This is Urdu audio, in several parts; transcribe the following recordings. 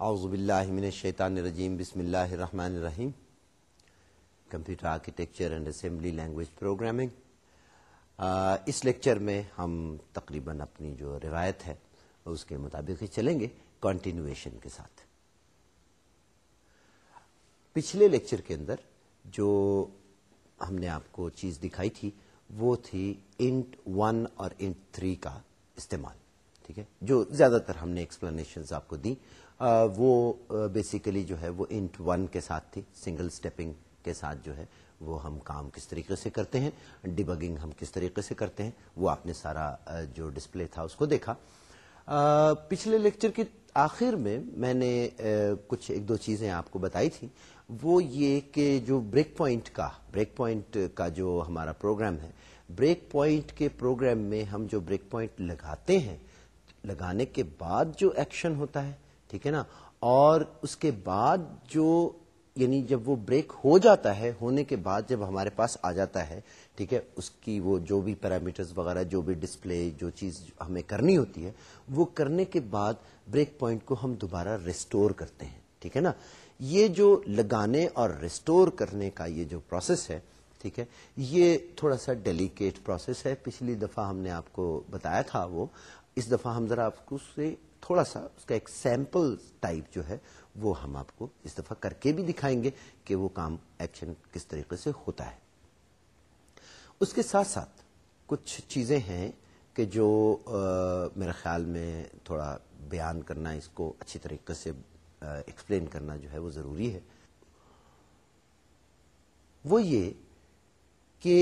اعوذ باللہ من الشیطان الرجیم، بسم اللہ الرحمن الرحیم۔ Computer architecture and assembly language programming. Us lecture میں ہم تقریباً اپنی جو روایت ہے، اس کے مطابق ہی چلیں گے کنٹینویشن کے ساتھ۔ پچھلے لیکچر کے اندر جو ہم نے آپ کو چیز دکھائی تھی، وہ تھی انٹ ون اور انٹ تھری کا استعمال، ٹھیک ہے؟ جو زیادہ تر ہم نے ایکسپلینیشن آپ کو دی وہ بیسیکلی جو ہے، وہ انٹ ون کے ساتھ تھی سنگل اسٹیپنگ کے ساتھ جو ہے، وہ ہم کام کس طریقے سے کرتے ہیں ڈیبگنگ ہم کس طریقے سے کرتے ہیں، وہ آپ نے سارا جو ڈسپلے تھا، اس کو دیکھا۔ پچھلے لیکچر کی آخر میں میں نے کچھ ایک دو چیزیں آپ کو بتائی تھی۔ وہ یہ کہ جو بریک پوائنٹ کا بریک پوائنٹ کا جو ہمارا پروگرام ہے بریک پوائنٹ کے پروگرام میں ہم جو بریک پوائنٹ لگاتے ہیں، لگانے کے بعد جو ایکشن ہوتا ہے ٹھیک ہے نا؟ اور اس کے بعد جو یعنی جب وہ بریک ہو جاتا ہے، ہونے کے بعد جب ہمارے پاس آ جاتا ہے، ٹھیک ہے، اس کی وہ جو بھی پیرامیٹرز وغیرہ، جو بھی ڈسپلے جو چیز ہمیں کرنی ہوتی ہے، وہ کرنے کے بعد بریک پوائنٹ کو ہم دوبارہ ریسٹور کرتے ہیں، ٹھیک ہے نا؟ یہ جو لگانے اور ریسٹور کرنے کا یہ جو پروسیس ہے، ٹھیک ہے، یہ تھوڑا سا ڈیلیکیٹ پروسیس ہے۔ پچھلی دفعہ ہم نے آپ کو بتایا تھا وہ۔ اس دفعہ ہم ذرا آپ کو سے تھوڑا سا اس کا ایک سیمپل ٹائپ جو ہے وہ ہم آپ کو اس دفعہ کر کے بھی دکھائیں گے کہ وہ کام ایکشن کس طریقے سے ہوتا ہے۔ اس کے ساتھ ساتھ کچھ چیزیں ہیں کہ جو میرے خیال میں تھوڑا بیان کرنا، اس کو اچھی طریقے سے ایکسپلین کرنا جو ہے وہ ضروری ہے۔ وہ یہ کہ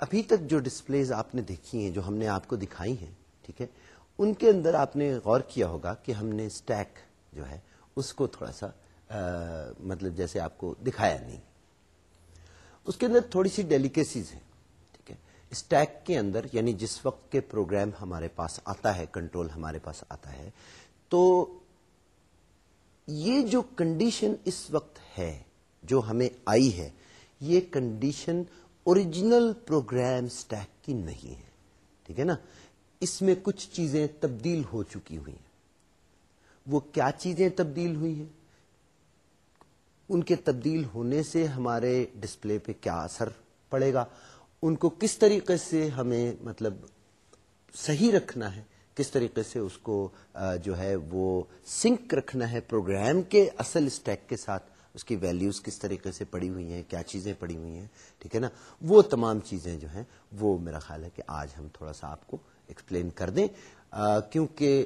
ابھی تک جو ڈسپلیز آپ نے دیکھی ہیں، جو ہم نے آپ کو دکھائی ہیں ٹھیک ہے؟ ان کے اندر آپ نے غور کیا ہوگا کہ ہم نے اسٹیک جو ہے، اس کو تھوڑا سا مطلب جیسے آپ کو دکھایا نہیں۔ اس کے اندر تھوڑی سی ڈیلیکیسیز ہیں، ٹھیک ہے؟ اسٹیک کے اندر یعنی جس وقت کے پروگرام ہمارے پاس آتا ہے کنٹرول ہمارے پاس آتا ہے، تو یہ جو کنڈیشن اس وقت ہے، جو ہمیں آئی ہے، یہ کنڈیشن اوریجنل پروگرام اسٹیک کی نہیں ہے۔ ٹھیک ہے نا؟ اس میں کچھ چیزیں تبدیل ہو چکی ہوئی ہیں۔ وہ کیا چیزیں تبدیل ہوئی ہیں؟ ان کے تبدیل ہونے سے ہمارے ڈسپلے پہ کیا اثر پڑے گا؟ ان کو کس طریقے سے ہمیں مطلب صحیح رکھنا ہے؟ کس طریقے سے اس کو جو ہے وہ سنک رکھنا ہے؟ پروگرام کے اصل اسٹیک کے ساتھ اس کی ویلیوز کس طریقے سے پڑی ہوئی ہیں؟ کیا چیزیں پڑی ہوئی ہیں؟ ٹھیک ہے نا؟ وہ تمام چیزیں جو ہیں وہ میرا خیال ہے کہ آج ہم تھوڑا سا آپ کو ایکسپلین کر دیں۔ کیونکہ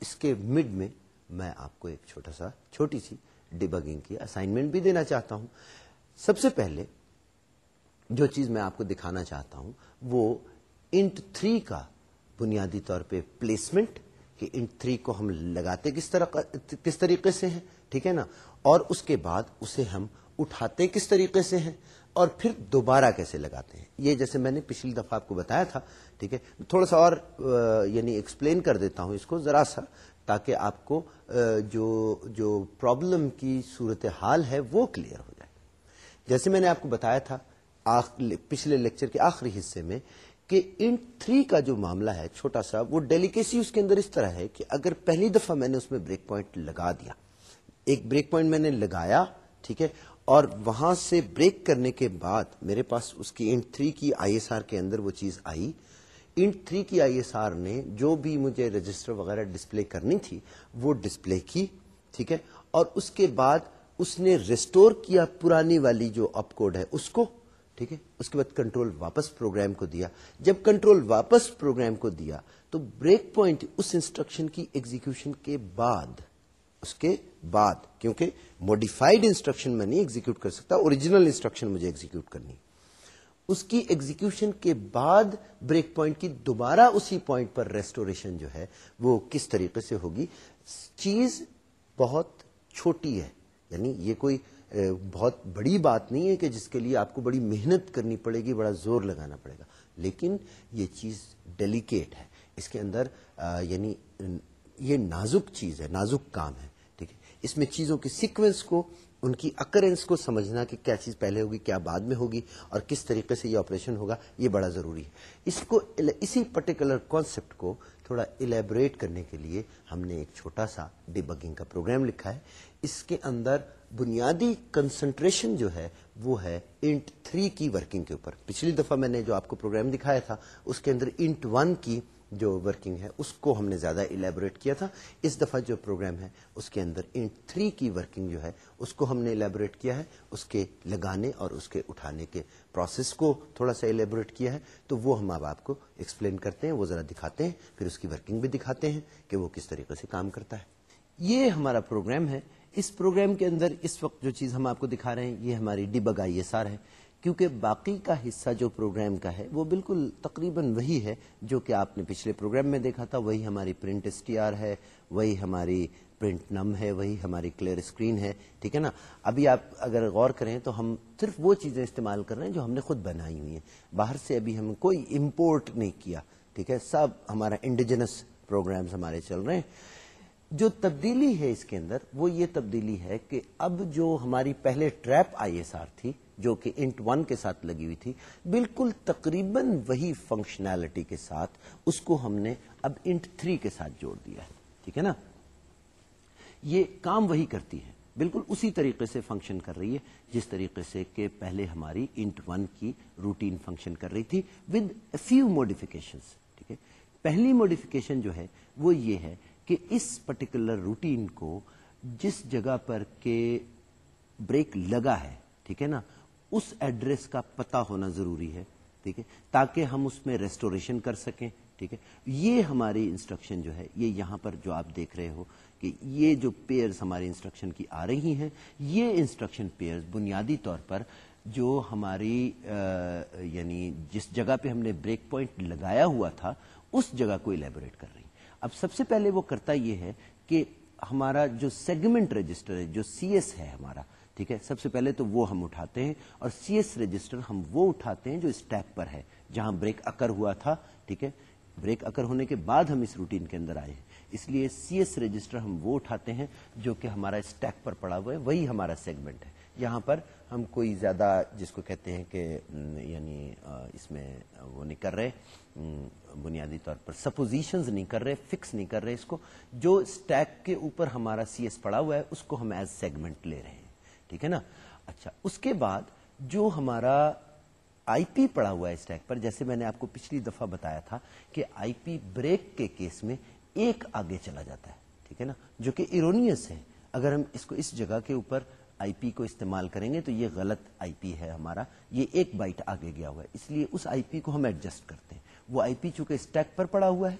اس کے مڈ میں میں آپ کو ایک چھوٹا سا، چھوٹی سی ڈبگنگ کی اسائنمنٹ بھی دینا چاہتا ہوں۔ سب سے پہلے جو چیز میں آپ کو دکھانا چاہتا ہوں، وہ انٹ تھری کا بنیادی طور پہ پلیسمنٹ کہ انٹ تھری کو ہم لگاتے کس طرح، کس طریقے سے ہیں، ٹھیک ہے نا؟ اور اس کے بعد اسے ہم اٹھاتے کس طریقے سے ہیں؟ اور پھر دوبارہ کیسے لگاتے ہیں؟ یہ جیسے میں نے پچھلی دفعہ آپ کو بتایا تھا، ٹھیک ہے؟ تھوڑا سا اور یعنی ایکسپلین کر دیتا ہوں اس کو ذرا سا، تاکہ آپ کو جو جو پرابلم کی صورت حال ہے وہ کلیئر ہو جائے۔ جیسے میں نے آپ کو بتایا تھا پچھلے لیکچر کے آخری حصے میں کہ ان تھری کا جو معاملہ ہے، چھوٹا سا، وہ ڈیلیکیسی اس کے اندر اس طرح ہے کہ اگر پہلی دفعہ میں نے اس میں بریک پوائنٹ لگا دیا، ایک بریک پوائنٹ میں نے لگایا، ٹھیک ہے؟ اور وہاں سے بریک کرنے کے بعد میرے پاس اس کی انٹ تھری کی آئی ایس آر کے اندر وہ چیز آئی۔ انٹ تھری کی آئی ایس آر نے جو بھی مجھے رجسٹر وغیرہ ڈسپلے کرنی تھی، وہ ڈسپلے کی، ٹھیک ہے؟ اور اس کے بعد اس نے ریسٹور کیا پرانی والی جو اپ کوڈ ہے اس کو، ٹھیک ہے؟ اس کے بعد کنٹرول واپس پروگرام کو دیا۔ جب کنٹرول واپس پروگرام کو دیا تو بریک پوائنٹ اس انسٹرکشن کی ایگزیکشن کے بعد اس کے بعد، کیونکہ موڈیفائڈ انسٹرکشن میں نہیں ایگزیکیوٹ کر سکتا اوریجنل انسٹرکشن مجھے ایگزیکیوٹ کرنی اس کی ایگزیکشن کے بعد بریک پوائنٹ کی دوبارہ اسی پوائنٹ پر ریسٹوریشن جو ہے، وہ کس طریقے سے ہوگی؟ چیز بہت چھوٹی ہے۔ یعنی یہ کوئی بہت بڑی بات نہیں ہے کہ جس کے لیے آپ کو بڑی محنت کرنی پڑے گی، بڑا زور لگانا پڑے گا۔ لیکن یہ چیز ڈیلیکیٹ ہے۔ اس کے اندر یعنی یہ نازک چیز ہے، نازک کام ہے۔ اس میں چیزوں کی سیکوینس کو، ان کی اکرنس کو سمجھنا کہ کیا چیز پہلے ہوگی، کیا بعد میں ہوگی اور کس طریقے سے یہ آپریشن ہوگا، یہ بڑا ضروری ہے۔ اس کو اسی پرٹیکولر کانسیپٹ کو تھوڑا الیبوریٹ کرنے کے لیے ہم نے ایک چھوٹا سا ڈیبگنگ کا پروگرام لکھا ہے۔ اس کے اندر بنیادی کنسنٹریشن جو ہے، وہ ہے انٹ تھری کی ورکنگ کے اوپر۔ پچھلی دفعہ میں نے جو آپ کو پروگرام دکھایا تھا، اس کے اندر انٹ ون کی جو ورکنگ ہے، اس کو ہم نے زیادہ الیبوریٹ کیا تھا۔ اس دفعہ جو پروگرام ہے، اس کے اندر انٹ تھری کی ورکنگ جو ہے، اس کو ہم نے الیبوریٹ کیا ہے۔ اس کے لگانے اور اس کے اٹھانے کے پروسیس کو تھوڑا سا الیبوریٹ کیا ہے۔ تو وہ ہم اب آپ کو ایکسپلین کرتے ہیں، وہ ذرا دکھاتے ہیں، پھر اس کی ورکنگ بھی دکھاتے ہیں کہ وہ کس طریقے سے کام کرتا ہے۔ یہ ہمارا پروگرام ہے۔ اس پروگرام کے اندر اس وقت جو چیز ہم آپ کو دکھا رہے ہیں، یہ ہماری ڈبگ آئی ایس آر ہے۔ کیونکہ باقی کا حصہ جو پروگرام کا ہے وہ بالکل تقریباً وہی ہے جو کہ آپ نے پچھلے پروگرام میں دیکھا تھا، وہی ہماری پرنٹ ایس ٹی آر ہے، وہی ہماری پرنٹ نم ہے، وہی ہماری کلیئر اسکرین ہے، ٹھیک ہے نا؟ ابھی آپ اگر غور کریں تو ہم صرف وہ چیزیں استعمال کر رہے ہیں جو ہم نے خود بنائی ہوئی ہیں۔ باہر سے ابھی ہم کوئی امپورٹ نہیں کیا، ٹھیک ہے؟ سب ہمارا انڈیجنس پروگرامز ہمارے چل رہے ہیں۔ جو تبدیلی ہے اس کے اندر وہ یہ تبدیلی ہے کہ اب جو ہماری پہلے ٹریپ آئی ایس آر تھی جو کہ انٹ ون کے ساتھ لگی ہوئی تھی، بالکل تقریباً وہی فنکشنالٹی کے ساتھ اس کو ہم نے اب انٹ تھری کے ساتھ جوڑ دیا ہے۔ ٹھیک ہے نا؟ یہ کام وہی کرتی ہے۔ بالکل اسی طریقے سے فنکشن کر رہی ہے، جس طریقے سے کہ پہلے ہماری انٹ ون کی روٹین فنکشن کر رہی تھی ود فیو موڈیفکیشن ٹھیک ہے؟ پہلی موڈیفکیشن جو ہے، وہ یہ ہے کہ اس پرٹیکولر روٹین کو جس جگہ پر کے بریک لگا ہے، ٹھیک ہے نا؟ اس ایڈریس کا پتا ہونا ضروری ہے، ٹھیک ہے؟ تاکہ ہم اس میں ریسٹوریشن کر سکیں، ٹھیک ہے؟ یہ ہماری انسٹرکشن جو ہے، یہ یہاں پر جو آپ دیکھ رہے ہو کہ یہ جو پیئرز ہماری انسٹرکشن کی آ رہی ہیں، یہ انسٹرکشن پیئرز بنیادی طور پر جو ہماری یعنی جس جگہ پہ ہم نے بریک پوائنٹ لگایا ہوا تھا، اس جگہ کو الیبوریٹ کر رہی اب سب سے پہلے وہ کرتا یہ ہے کہ ہمارا جو سیگمنٹ رجسٹر ہے، جو سی ایس ہے ہمارا ٹھیک ہے؟ سب سے پہلے تو وہ ہم اٹھاتے ہیں اور سی ایس رجسٹر ہم وہ اٹھاتے ہیں جو اسٹیک پر ہے، جہاں بریک اکر ہوا تھا، ٹھیک ہے؟ بریک اکر ہونے کے بعد ہم اس روٹین کے اندر آئے ہیں۔ اس لیے سی ایس رجسٹر ہم وہ اٹھاتے ہیں جو کہ ہمارا اسٹیک پر پڑا ہوا ہے، وہی ہمارا سیگمنٹ ہے۔ یہاں پر ہم کوئی زیادہ جس کو کہتے ہیں کہ یعنی اس میں وہ نہیں کر رہے بنیادی طور پر سپوزیشنز نہیں کر رہے فکس نہیں کر رہے اس کو۔ جو اسٹیک کے اوپر ہمارا سی ایس پڑا ہوا ہے، اس کو ہم ایز سیگمنٹ لے رہے ہیں۔ ٹھیک ہے نا؟ اچھا اس کے بعد جو ہمارا آئی پی پڑا ہوا ہے اسٹیک پر، جیسے میں نے آپ کو پچھلی دفعہ بتایا تھا کہ آئی پی بریک کے کیس میں ایک آگے چلا جاتا ہے، ٹھیک ہے نا؟ جو کہ ایرونیس ہے۔ اگر ہم اس کو اس جگہ کے اوپر آئی پی کو استعمال کریں گے تو یہ غلط آئی پی ہے ہمارا۔ یہ ایک بائٹ آگے گیا ہوا ہے، اس لیے اس آئی پی کو ہم ایڈجسٹ کرتے ہیں۔ وہ آئی پی چونکہ اسٹیک پر پڑا ہوا ہے،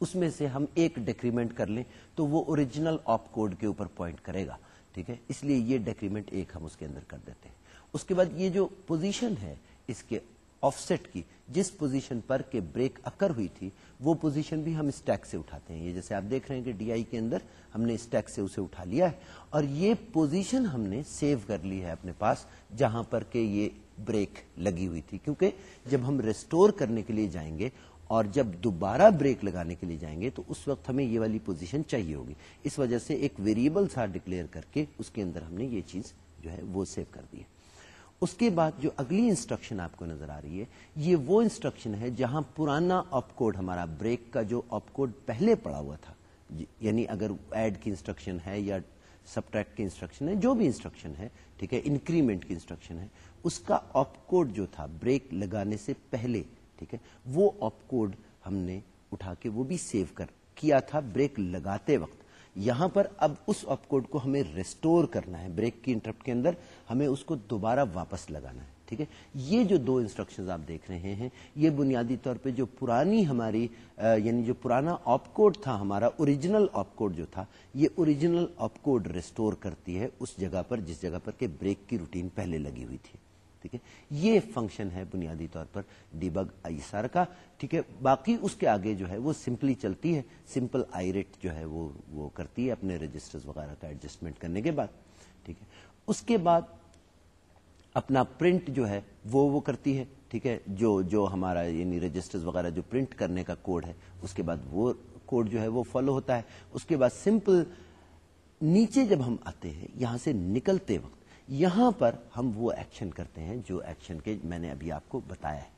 اس میں سے ہم ایک ڈیکریمنٹ کر لیں تو وہ اوریجنل آپ کوڈ کے اوپر پوائنٹ کرے گا۔ ٹھیک ہے؟ اس لیے یہ ڈیکریمنٹ ایک ہم اس کے اندر کر دیتے ہیں۔ اس کے بعد یہ جو پوزیشن ہے، اس کے آف سیٹ کی، جس پوزیشن پر کہ بریک اکر ہوئی تھی، وہ پوزیشن بھی ہم اسٹیک سے اٹھاتے ہیں۔ یہ جیسے آپ دیکھ رہے ہیں کہ ڈی آئی کے اندر ہم نے اسٹیک سے اسے اٹھا لیا ہے۔ اور یہ پوزیشن ہم نے سیو کر لی ہے اپنے پاس، جہاں پر کہ یہ بریک لگی ہوئی تھی۔ کیونکہ جب ہم ریسٹور کرنے کے لیے جائیں گے اور جب دوبارہ بریک لگانے کے لیے جائیں گے تو اس وقت ہمیں یہ والی پوزیشن چاہیے ہوگی۔ اس وجہ سے ایک ویریبل سا ڈکلیئر کر کے اس کے اندر ہم نے یہ چیز جو ہے وہ سیو کر دی ہے۔ اس کے بعد جو اگلی انسٹرکشن آپ کو نظر آ رہی ہے، یہ وہ انسٹرکشن ہے جہاں پرانا آپ کوڈ ہمارا بریک کا جو آپ کوڈ پہلے پڑا ہوا تھا یعنی اگر ایڈ کی انسٹرکشن ہے یا سبٹریکٹ کی انسٹرکشن ہے، جو بھی انسٹرکشن ہے، ٹھیک ہے، انکریمنٹ کی انسٹرکشن ہے، اس کا آپ کوڈ جو تھا بریک لگانے سے پہلے ٹھیک ہے؟ وہ آپ کوڈ ہم نے اٹھا کے وہ بھی سیو کر کیا تھا بریک لگاتے وقت۔ یہاں پر اب اس آپ کوڈ کو ہمیں ریسٹور کرنا ہے، بریک کی انٹرپٹ کے اندر ہمیں اس کو دوبارہ واپس لگانا ہے، ٹھیک ہے؟ یہ جو دو انسٹرکشن آپ دیکھ رہے ہیں، یہ بنیادی طور پہ جو پرانی ہماری یعنی جو پرانا آپ کوڈ تھا، ہمارا اوریجنل آپ کوڈ جو تھا، یہ اوریجنل آپ کوڈ ریسٹور کرتی ہے اس جگہ پر، جس جگہ پر کہ بریک کی روٹین پہلے لگی ہوئی تھی۔ ٹھیک ہے؟ یہ فنکشن ہے بنیادی طور پر ڈیبگ آئیسار کا، ٹھیک ہے؟ باقی اس کے آگے جو ہے وہ سمپلی چلتی ہے سمپل آئی ریٹ جو ہے وہ وہ کرتی ہے اپنے رجسٹر وغیرہ کا ایڈجسٹمنٹ کرنے کے بعد، ٹھیک ہے؟ اس کے بعد اپنا پرنٹ جو ہے وہ وہ کرتی ہے، ٹھیک ہے؟ جو جو ہمارا یعنی رجسٹر وغیرہ جو پرنٹ کرنے کا کوڈ ہے، اس کے بعد وہ کوڈ جو ہے وہ فالو ہوتا ہے۔ اس کے بعد سمپل نیچے جب ہم آتے ہیں، یہاں سے نکلتے وقت یہاں پر ہم وہ ایکشن کرتے ہیں جو ایکشن کے میں نے ابھی آپ کو بتایا ہے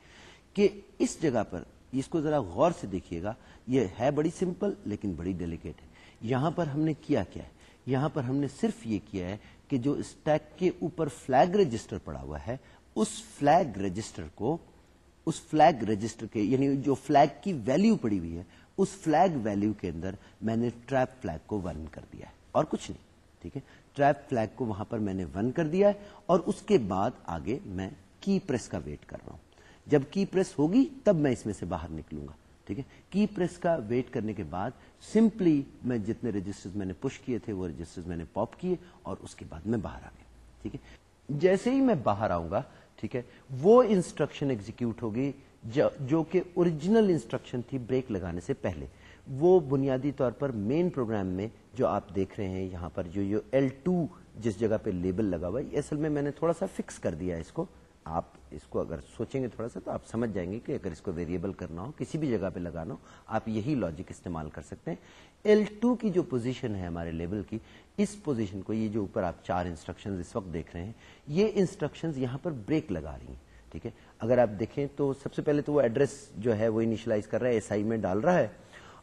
کہ اس جگہ پر اس کو ذرا غور سے دیکھیے گا، یہ ہے بڑی سمپل لیکن بڑی ڈیلیکیٹ ہے۔ یہاں پر ہم نے کیا کیا ہے؟ یہاں پر ہم نے صرف یہ کیا ہے کہ جو اسٹیک کے اوپر فلیگ رجسٹر پڑا ہوا ہے، اس فلیگ رجسٹر کو، اس فلیگ رجسٹر کے یعنی جو فلیگ کی ویلیو پڑی ہوئی ہے، اس فلیگ ویلیو کے اندر میں نے ٹریپ فلیگ کو ون کر دیا ہے۔ اور کچھ نہیں، ٹھیک ہے؟ ٹریپ فلیگ کو وہاں پر میں نے ون کر دیا ہے اور اس کے بعد آگے میں کی پریس کا ویٹ کر رہا ہوں۔ جب کی پریس ہوگی تب میں اس میں سے باہر نکلوں گا، ٹھیک ہے؟ کی پریس کا ویٹ کرنے کے بعد سمپلی میں جتنے رجسٹر میں نے پش کیے تھے وہ رجسٹر میں نے پاپ کیے اور اس کے بعد میں باہر آ گیا، ٹھیک ہے؟ جیسے ہی میں باہر آؤں گا، ٹھیک ہے، وہ انسٹرکشن ایگزیکیوٹ ہوگی جو کہ اوریجنل انسٹرکشن تھی بریک لگانے سے پہلے۔ وہ بنیادی طور پر مین پروگرام میں جو آپ دیکھ رہے ہیں یہاں پر، جو ایل ٹو جس جگہ پہ لیبل لگا ہوا ہے اصل میں میں نے تھوڑا سا فکس کر دیا اس کو۔ آپ اس کو اگر سوچیں گے تھوڑا سا تو آپ سمجھ جائیں گے کہ اگر اس کو ویریبل کرنا ہو، کسی بھی جگہ پہ لگانا ہو، آپ یہی لاجک استعمال کر سکتے ہیں۔ ایل ٹو کی جو پوزیشن ہے ہمارے لیبل کی، اس پوزیشن کو، یہ جو اوپر آپ چار انسٹرکشن اس وقت دیکھ رہے ہیں، یہ انسٹرکشن یہاں پر بریک لگا رہی ہیں، ٹھیک ہے؟ اگر آپ دیکھیں تو سب سے پہلے تو وہ ایڈریس جو ہے وہ انیشلائز کر رہا ہے ایس آئی میں ڈال رہا ہے۔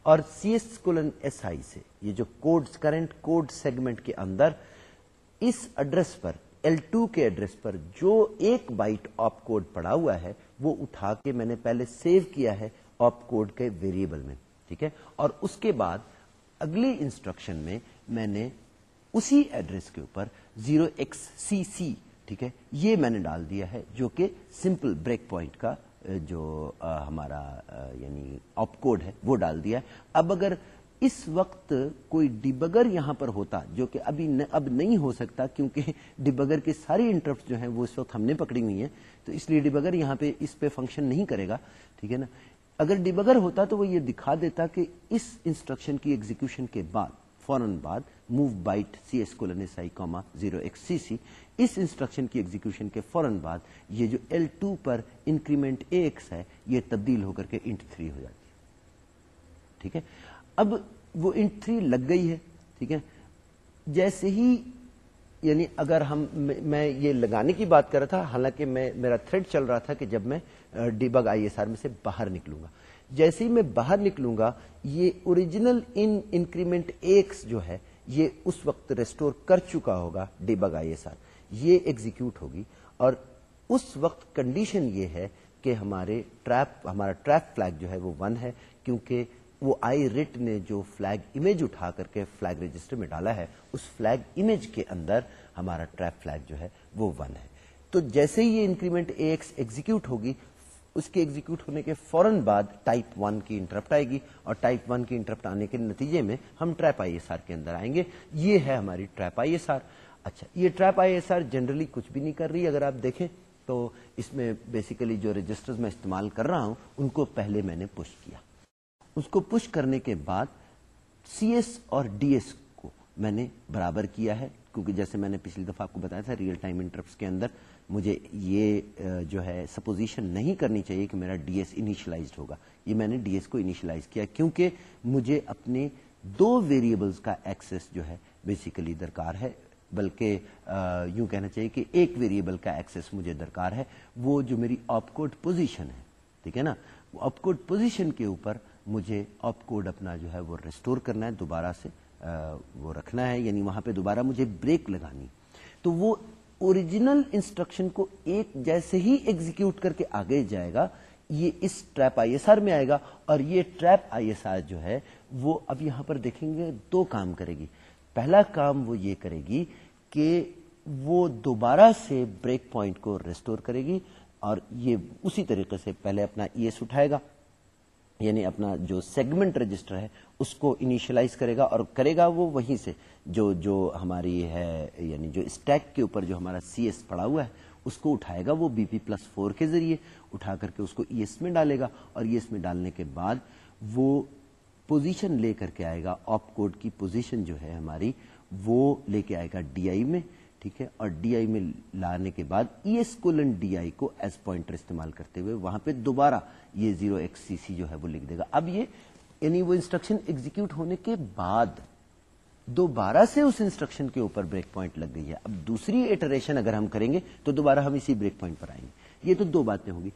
اور C S colon S I سے، یہ جو کوڈ کرنٹ کوڈ سیگمنٹ کے اندر، اس ایڈریس پر ایل ٹو کے ایڈریس پر جو ایک بائٹ آپ کوڈ پڑا ہوا ہے، وہ اٹھا کے میں نے پہلے سیو کیا ہے آپ کوڈ کے ویریبل میں، ٹھیک ہے؟ اور اس کے بعد اگلی انسٹرکشن میں میں نے اسی ایڈریس کے اوپر زیرو ایکس سی سی ٹھیک ہے؟ یہ میں نے ڈال دیا ہے جو کہ سمپل بریک پوائنٹ کا جو ہمارا یعنی آپ کوڈ ہے، وہ ڈال دیا ہے۔ اب اگر اس وقت کوئی ڈبگر یہاں پر ہوتا، جو کہ ابھی اب نہیں ہو سکتا، کیونکہ ڈبگر کی ساری انٹرپٹ جو ہیں، وہ اس وقت ہم نے پکڑی ہوئی ہیں، تو اس لیے ڈبگر یہاں پہ، اس پہ فنکشن نہیں کرے گا۔ ٹھیک ہے نا؟ اگر ڈبگر ہوتا تو وہ یہ دکھا دیتا کہ اس انسٹرکشن کی ایگزیکشن کے بعد، فوراً بعد move byte C S colon S I comma zero X C C us instruction کی ایگزیکشن کے فوراً بعد یہ جو ایل ٹو پر انکریمنٹ اے ایکس ہے، یہ تبدیل ہو کر کے انٹ تھری ہو جاتی ہے۔ ٹھیک ہے؟ اب وہ انٹ تھری لگ گئی ہے، ٹھیک ہے؟ جیسے ہی یعنی اگر ہم، میں یہ لگانے کی بات کر رہا تھا، حالانکہ میں میرا تھریڈ چل رہا تھا کہ جب میں debug I S R میں سے باہر نکلوں گا۔ جیسے ہی میں باہر نکلوں گا، یہ اوریجنل ان انکریمنٹ ایکس جو ہے، یہ اس وقت ریسٹور کر چکا ہوگا debug I S R یہ ایگزیکیوٹ ہوگی اور اس وقت کنڈیشن یہ ہے کہ ہمارے ٹریپ ہمارا ٹریپ فلیگ جو ہے وہ ون ہے کیونکہ وہ آئی ریٹ نے جو فلیگ امیج اٹھا کر کے فلیگ رجسٹر میں ڈالا ہے، اس فلیگ امیج کے اندر ہمارا ٹریپ فلیگ جو ہے وہ ون ہے۔ تو جیسے ہی یہ انکریمنٹ اے ایکس ایگزیکیوٹ ہوگی، اس کے ایگزیکیوٹ ہونے کے فوراً بعد ٹائپ ون کی انٹرپٹ آئے گی اور ٹائپ ون کی انٹرپٹ آنے کے نتیجے میں ہم ٹریپ آئی ایس آر کے اندر آئیں گے۔ یہ ہے ہماری ٹریپ آئی ایس آر اچھا یہ trap I S R generally کچھ بھی نہیں کر رہی، اگر آپ دیکھیں تو اس میں بیسیکلی جو رجسٹر میں استعمال کر رہا ہوں، ان کو پہلے میں نے پش کیا۔ اس کو پش کرنے کے بعد سی ایس اور ڈی ایس کو میں نے برابر کیا ہے، کیونکہ جیسے میں نے پچھلی دفعہ آپ کو بتایا تھا ریئل ٹائم انٹرپس کے اندر، مجھے یہ جو ہے سپوزیشن نہیں کرنی چاہیے کہ میرا ڈی ایس انیشلائزڈ ہوگا۔ یہ میں نے ڈی ایس کو انیشلائز کیا، کیونکہ مجھے اپنے دو ویریبلس کا ایکسس جو ہے بیسیکلی درکار ہے۔ بلکہ یوں کہنا چاہیے کہ ایک ویریبل کا ایکسس مجھے درکار ہے، وہ جو میری آپ کوڈ پوزیشن ہے، ٹھیک ہے نا؟ آپ کوڈ پوزیشن کے اوپر مجھے آپ کوڈ اپنا جو ہے وہ ریسٹور کرنا ہے، دوبارہ سے وہ رکھنا ہے یعنی وہاں پہ دوبارہ مجھے بریک لگانی۔ تو وہ اوریجنل انسٹرکشن کو ایک جیسے ہی ایگزیکیوٹ کر کے آگے جائے گا، یہ اس ٹریپ آئی ایس آر میں آئے گا اور یہ ٹریپ آئی ایس آر جو ہے، وہ اب یہاں پر دیکھیں گے، دو کام کرے گی۔ پہلا کام وہ یہ کرے گی کہ وہ دوبارہ سے بریک پوائنٹ کو ریسٹور کرے گی اور یہ اسی طریقے سے پہلے اپنا ای ایس اٹھائے گا یعنی اپنا جو سیگمنٹ رجسٹر ہے، اس کو انیشلائز کرے گا اور کرے گا وہ وہیں سے جو جو ہماری ہے یعنی جو اسٹیک کے اوپر جو ہمارا سی ایس پڑا ہوا ہے، اس کو اٹھائے گا وہ بی پی پلس فور کے ذریعے، اٹھا کر کے اس کو ای ایس میں ڈالے گا اور ای ایس میں ڈالنے کے بعد وہ پوزیشن لے کر کے آئے گا. آپ کوڈ کی پوزیشن جو ہے ہماری، وہ لے کے آئے گا ڈی آئی میں، ٹھیک ہے؟ اور ڈی آئی میں لانے کے بعد E S colon D I کو ایز پوائنٹر استعمال کرتے ہوئے وہاں پہ دوبارہ یہ زیرو ایکس سی سی جو ہے وہ لکھ دے گا. اب یہ یعنی وہ انسٹرکشن ایگزیکیوٹ ہونے کے بعد دوبارہ سے اس انسٹرکشن کے اوپر بریک پوائنٹ لگ گئی ہے. اب دوسری ایٹریشن اگر ہم کریں گے تو دوبارہ ہم اسی بریک پوائنٹ پر آئیں گے. یہ تو دو باتیں ہوگی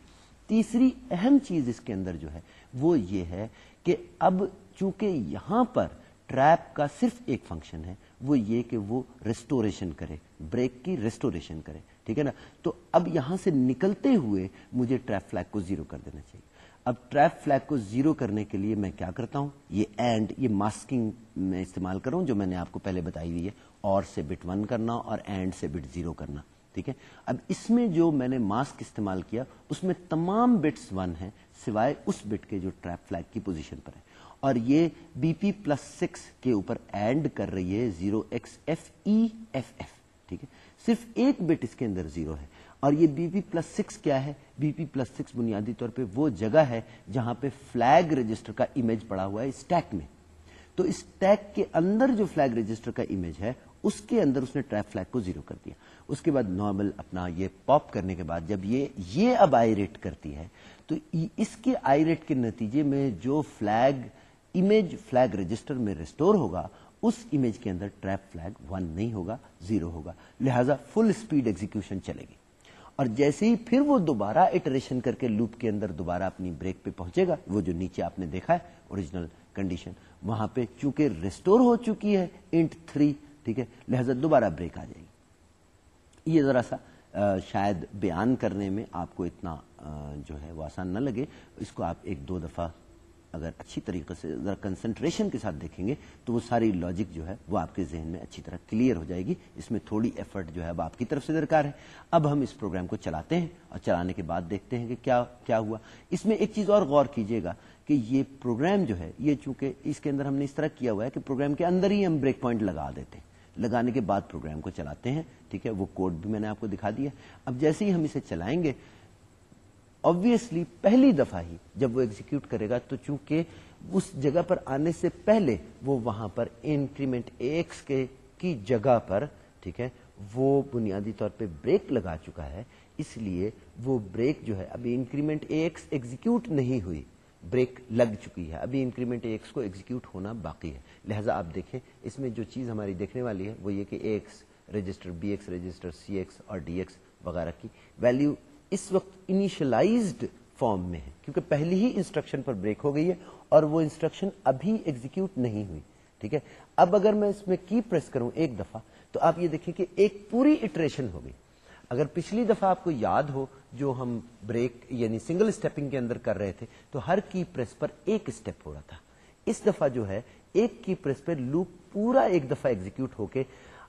تیسری اہم چیز اس کے اندر جو ہے وہ یہ ہے کہ اب چونکہ یہاں پر ٹریپ کا صرف ایک فنکشن ہے، وہ یہ کہ وہ ریسٹوریشن کرے، بریک کی ریسٹوریشن کرے، ٹھیک ہے نا؟ تو اب یہاں سے نکلتے ہوئے مجھے ٹریپ فلیگ کو زیرو کر دینا چاہیے۔ اب ٹریپ فلیگ کو زیرو کرنے کے لیے میں کیا کرتا ہوں؟ یہ اینڈ، یہ ماسکنگ میں استعمال کروں جو میں نے آپ کو پہلے بتائی ہوئی ہے۔ اور سے بٹ ون کرنا اور اینڈ سے بٹ زیرو کرنا، ٹھیک ہے؟ اب اس میں جو میں نے ماسک استعمال کیا، اس میں تمام بٹس ون ہیں، سوائے اس بٹ کے جو ٹریپ فلیگ کی پوزیشن پر ہے۔ اور یہ بی پی پلس سکس کے اوپر اینڈ کر رہی ہے zero X F E F F ٹھیک ہے؟ صرف ایک بٹ اس کے اندر زیرو ہے۔ اور یہ بی پی پلس سکس کیا ہے؟ بی پی پلس سکس بنیادی طور پہ وہ جگہ ہے جہاں پہ فلیگ رجسٹر کا امیج پڑا ہوا ہے اسٹیک میں۔ تو اس ٹیک کے اندر جو فلیگ رجسٹر کا امیج ہے، اس کے اندر اس نے ٹریپ فلیگ کو زیرو کر دیا۔ اس کے بعد نارمل اپنا یہ پاپ کرنے کے بعد جب یہ یہ اب آئی ریٹ کرتی ہے، تو اس کے آئی ریٹ کے نتیجے میں جو فلیگ امیج فلیگ رجسٹر میں ریسٹور ہوگا، اس امیج کے اندر ٹریپ فلیگ ون نہیں ہوگا زیرو ہوگا۔ لہذا فل اسپیڈ ایگزیکشن چلے گی۔ اور جیسے ہی پھر وہ دوبارہ اٹریشن کر کے لوپ کے اندر دوبارہ اپنی بریک پہ پہنچے گا، وہ جو نیچے آپ نے دیکھا ہے اوریجنل کنڈیشن وہاں پہ چونکہ ریسٹور ہو چکی ہے انٹ تھری ٹھیک ہے، لہذا دوبارہ بریک آ جائے گی۔ یہ ذرا سا شاید بیان کرنے میں آپ کو اتنا جو ہے وہ آسان نہ لگے۔ اس کو آپ ایک دو دفعہ اگر اچھی طریقے سے ذرا کنسنٹریشن کے ساتھ دیکھیں گے، تو وہ ساری لاجک جو ہے وہ آپ کے ذہن میں اچھی طرح کلیئر ہو جائے گی۔ اس میں تھوڑی ایفرٹ جو ہے وہ آپ کی طرف سے درکار ہے۔ اب ہم اس پروگرام کو چلاتے ہیں اور چلانے کے بعد دیکھتے ہیں کہ کیا کیا ہوا۔ اس میں ایک چیز اور غور کیجیے گا کہ یہ پروگرام جو ہے، یہ چونکہ اس کے اندر ہم نے اس طرح کیا ہوا ہے کہ پروگرام کے اندر ہی ہم بریک پوائنٹ لگا دیتے ہیں۔ لگانے کے بعد پروگرام کو چلاتے ہیں، ٹھیک ہے؟ وہ کوڈ بھی میں نے آپ کو دکھا دیا۔ اب جیسے ہی ہم اسے چلائیں گے آبویسلی پہلی دفعہ ہی جب وہ ایگزیکیوٹ کرے گا تو چونکہ اس جگہ پر آنے سے پہلے وہ وہاں پر انکریمنٹ ایکس کے کی جگہ پر، ٹھیک ہے، وہ بنیادی طور پہ بریک لگا چکا ہے۔ اس لیے وہ بریک جو ہے، ابھی انکریمنٹ ایکس ایگزیکیوٹ نہیں ہوئی۔ بریک لگ چکی ہے۔ ابھی انکریمنٹ ایکس کو ایگزیکیوٹ ہونا باقی ہے۔ لہذا آپ دیکھیں، اس میں جو چیز ہماری دیکھنے والی ہے، وہ یہ کہ X register B X register C X اور ڈی ایکس وغیرہ کی ویلو اس وقت انیشلائزڈ فارم میں ہے، کیونکہ پہلی ہی انسٹرکشن پر بریک ہو گئی ہے اور وہ انسٹرکشن ابھی ایگزیکیوٹ نہیں ہوئی، ٹھیک ہے؟ اب اگر میں اس میں کی پریس کروں ایک دفعہ، تو آپ یہ دیکھیں کہ ایک پوری اٹریشن ہو گئی۔ اگر پچھلی دفعہ آپ کو یاد ہو جو ہم بریک یعنی سنگل اسٹیپنگ کے اندر کر رہے تھے، تو ہر کی پریس پر ایک اسٹیپ ہو رہا تھا۔ اس دفعہ جو ہے، ایک کی پریس پر لوپ پورا ایک دفعہ ایگزیکیوٹ ہو کے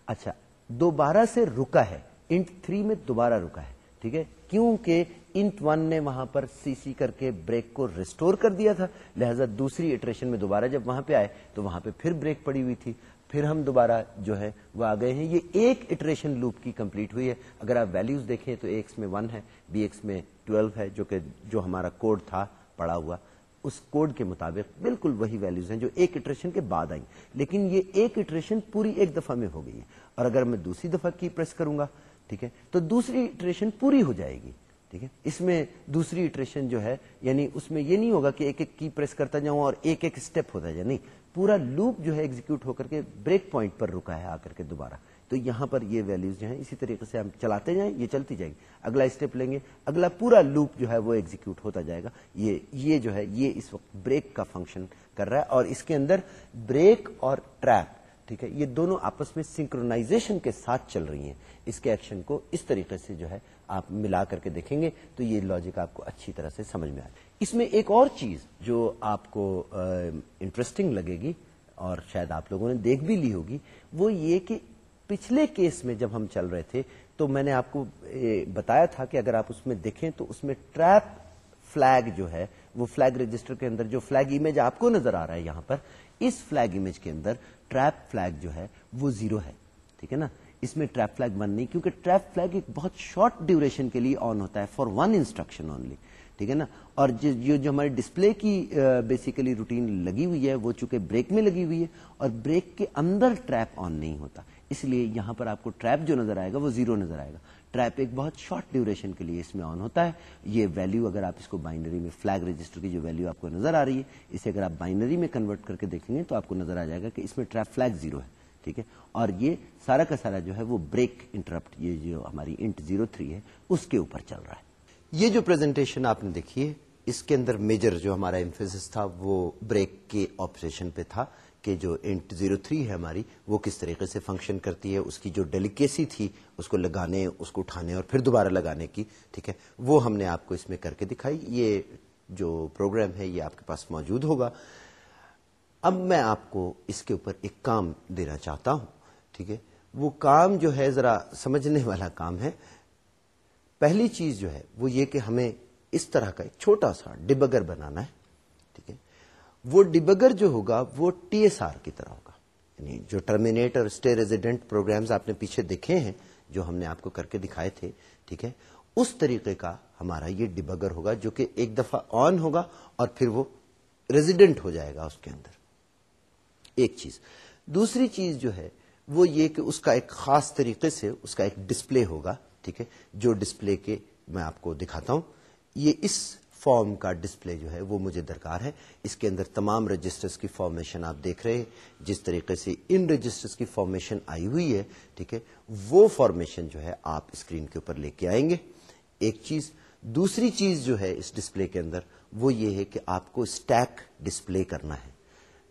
اچھا دوبارہ سے رکا ہے انٹ تھری میں دوبارہ رکا ہے۔ ٹھیک ہے؟ کیونکہ انٹ ون نے وہاں پر سی سی کر کے بریک کو ریسٹور کر دیا تھا۔ لہذا دوسری اٹریشن میں دوبارہ جب وہاں پہ آئے تو وہاں پہ پھر بریک پڑی ہوئی تھی۔ پھر ہم دوبارہ جو ہے وہ آ گئے ہیں۔ یہ ایک اٹریشن لوپ کی کمپلیٹ ہوئی ہے۔ اگر آپ ویلوز دیکھیں تو ایکس میں ون ہے بی ایکس میں ٹویلو ہے، جو کہ جو ہمارا کوڈ تھا، پڑا ہوا۔ اس کوڈ کے مطابق بالکل وہی ویلوز ہیں جو ایک اٹریشن کے بعد آئیں۔ لیکن یہ ایک اٹریشن پوری ایک دفعہ میں ہو گئی ہے۔ اور اگر میں دوسری دفعہ کی پریس کروں گا ٹھیک ہے؟ تو دوسری اٹریشن پوری ہو جائے گی، ٹھیک ہے؟ اس میں دوسری اٹریشن جو ہے یعنی اس میں یہ نہیں ہوگا کہ ایک ایک کی پریس کرتا جاؤں اور ایک ایک اسٹیپ ہوتا جائے، نہیں۔ پورا لوپ جو ہے ایگزیکیوٹ ہو کر کے بریک پوائنٹ پر رکا ہے آ کر کے دوبارہ۔ تو یہاں پر یہ ویلوز جو ہیں، اسی طریقے سے ہم چلاتے جائیں، یہ چلتی جائے گی۔ اگلا اسٹیپ لیں گے، اگلا پورا لوپ جو ہے وہ ایگزیکیوٹ ہوتا جائے گا۔ یہ یہ جو ہے، یہ اس وقت بریک کا فنکشن کر رہا ہے اور اس کے اندر بریک اور ٹریپ ٹھیک ہے، یہ دونوں آپس میں سنکرونائزیشن کے ساتھ چل رہی ہیں۔ اس کے ایکشن کو اس طریقے سے جو ہے آپ ملا کر کے دیکھیں گے تو یہ لاجک آپ کو اچھی طرح سے سمجھ میں آئے۔ اس میں ایک اور چیز جو آپ کو انٹرسٹنگ لگے گی اور شاید آپ لوگوں نے دیکھ بھی لی ہوگی، وہ یہ کہ پچھلے کیس میں جب ہم چل رہے تھے تو میں نے آپ کو بتایا تھا کہ اگر آپ اس میں دیکھیں تو اس میں ٹریپ فلیگ جو ہے، وہ فلیگ رجسٹر کے اندر جو فلیگ امیج آپ کو نظر آ رہا ہے یہاں پر، اس فلیگ امیج کے اندر ٹریپ فلیگ جو ہے وہ زیرو ہے، ٹھیک ہے نا؟ اس میں ٹریپ فلیگ ون نہیں، کیونکہ ٹریپ فلیگ ایک بہت شارٹ ڈیوریشن کے لیے آن ہوتا ہے، فار ون انسٹرکشن اونلی ٹھیک ہے نا؟ اور جو جو ہماری ڈسپلے کی بیسیکلی روٹین لگی ہوئی ہے، وہ چونکہ بریک میں لگی ہوئی ہے، اور بریک کے اندر ٹریپ آن نہیں ہوتا، اس لیے یہاں پر آپ کو ٹریپ جو نظر آئے گا وہ زیرو نظر آئے گا۔ ٹریپ ایک بہت شارٹ ڈیوریشن کے لیے اس میں آن ہوتا ہے۔ یہ ویلو اگر آپ اس کو بائنری میں فلیگ رجسٹر کی جو ویلو آپ کو نظر آ رہی ہے، اسے اگر آپ بائنری میں کنورٹ کر کے دیکھیں گے تو آپ کو نظر آ جائے گا کہ اس میں ٹریپ فلیگ زیرو ہے، ٹھیک ہے؟ اور یہ سارا کا سارا جو ہے وہ بریک انٹرپٹ، یہ جو ہماری انٹ زیرو تھری ہے، اس کے اوپر چل رہا ہے۔ یہ جو پریزنٹیشن آپ نے دیکھی ہے، اس کے اندر میجر جو ہمارا امفیسس تھا، وہ بریک کے آپریشن پہ تھا۔ کہ جو انٹ زیرو تھری ہے ہماری، وہ کس طریقے سے فنکشن کرتی ہے، اس کی جو ڈیلیکیسی تھی، اس کو لگانے، اس کو اٹھانے اور پھر دوبارہ لگانے کی، ٹھیک ہے؟ وہ ہم نے آپ کو اس میں کر کے دکھائی۔ یہ جو پروگرام ہے، یہ آپ کے پاس موجود ہوگا۔ اب میں آپ کو اس کے اوپر ایک کام دینا چاہتا ہوں، ٹھیک ہے؟ وہ کام جو ہے، ذرا سمجھنے والا کام ہے۔ پہلی چیز جو ہے، وہ یہ کہ ہمیں اس طرح کا ایک چھوٹا سا ڈبگر بنانا ہے، ٹھیک ہے؟ وہ ڈبگر جو ہوگا وہ ٹی ایس آر کی طرح ہوگا۔ یعنی جو ٹرمینیٹ اور اسٹے ریزیڈنٹ پروگرامز آپ نے پیچھے دیکھے ہیں، جو ہم نے آپ کو کر کے دکھائے تھے، ٹھیک ہے؟ اس طریقے کا ہمارا یہ ڈبگر ہوگا جو کہ ایک دفعہ آن ہوگا اور پھر وہ ریزیڈنٹ ہو جائے گا اس کے اندر۔ ایک چیز۔ دوسری چیز جو ہے، وہ یہ کہ اس کا ایک خاص طریقے سے اس کا ایک ڈسپلے ہوگا، ٹھیک ہے؟ جو ڈسپلے کے میں آپ کو دکھاتا ہوں۔ یہ اس فارم کا ڈسپلے جو ہے وہ مجھے درکار ہے۔ اس کے اندر تمام رجسٹرز کی فارمیشن آپ دیکھ رہے ہیں۔ جس طریقے سے ان رجسٹرز کی فارمیشن آئی ہوئی ہے، ٹھیک ہے، وہ فارمیشن جو ہے آپ اسکرین کے اوپر لے کے آئیں گے۔ ایک چیز، دوسری چیز جو ہے اس ڈسپلے کے اندر، وہ یہ ہے کہ آپ کو اسٹیک ڈسپلے کرنا ہے۔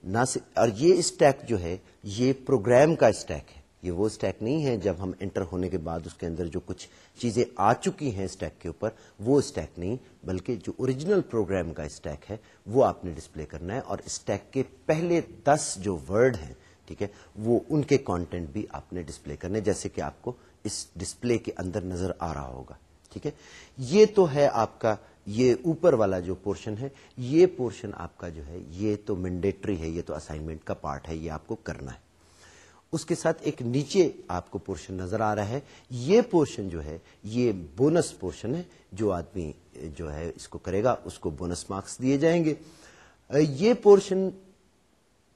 نہ اور یہ اسٹیک جو ہے، یہ پروگرام کا اسٹیک ہے۔ یہ وہ اسٹیک نہیں ہے جب ہم انٹر ہونے کے بعد اس کے اندر جو کچھ چیزیں آ چکی ہیں اسٹیک کے اوپر، وہ اسٹیک نہیں، بلکہ جو اوریجنل پروگرام کا اسٹیک ہے، وہ آپ نے ڈسپلے کرنا ہے اور اسٹیک کے پہلے دس جو ورڈ ہیں، ٹھیک ہے، وہ ان کے کانٹینٹ بھی آپ نے ڈسپلے کرنے جیسے کہ آپ کو اس ڈسپلے کے اندر نظر آ رہا ہوگا، ٹھیک ہے؟ یہ تو ہے آپ کا، یہ اوپر والا جو پورشن ہے، یہ پورشن آپ کا جو ہے، یہ تو مینڈیٹری ہے، یہ تو اسائنمنٹ کا پارٹ ہے، یہ آپ کو کرنا ہے۔ اس کے ساتھ ایک نیچے آپ کو پورشن نظر آ رہا ہے۔ یہ پورشن جو ہے، یہ بونس پورشن ہے جو آدمی جو ہے اس کو کرے گا، اس کو بونس مارکس دیے جائیں گے۔ یہ پورشن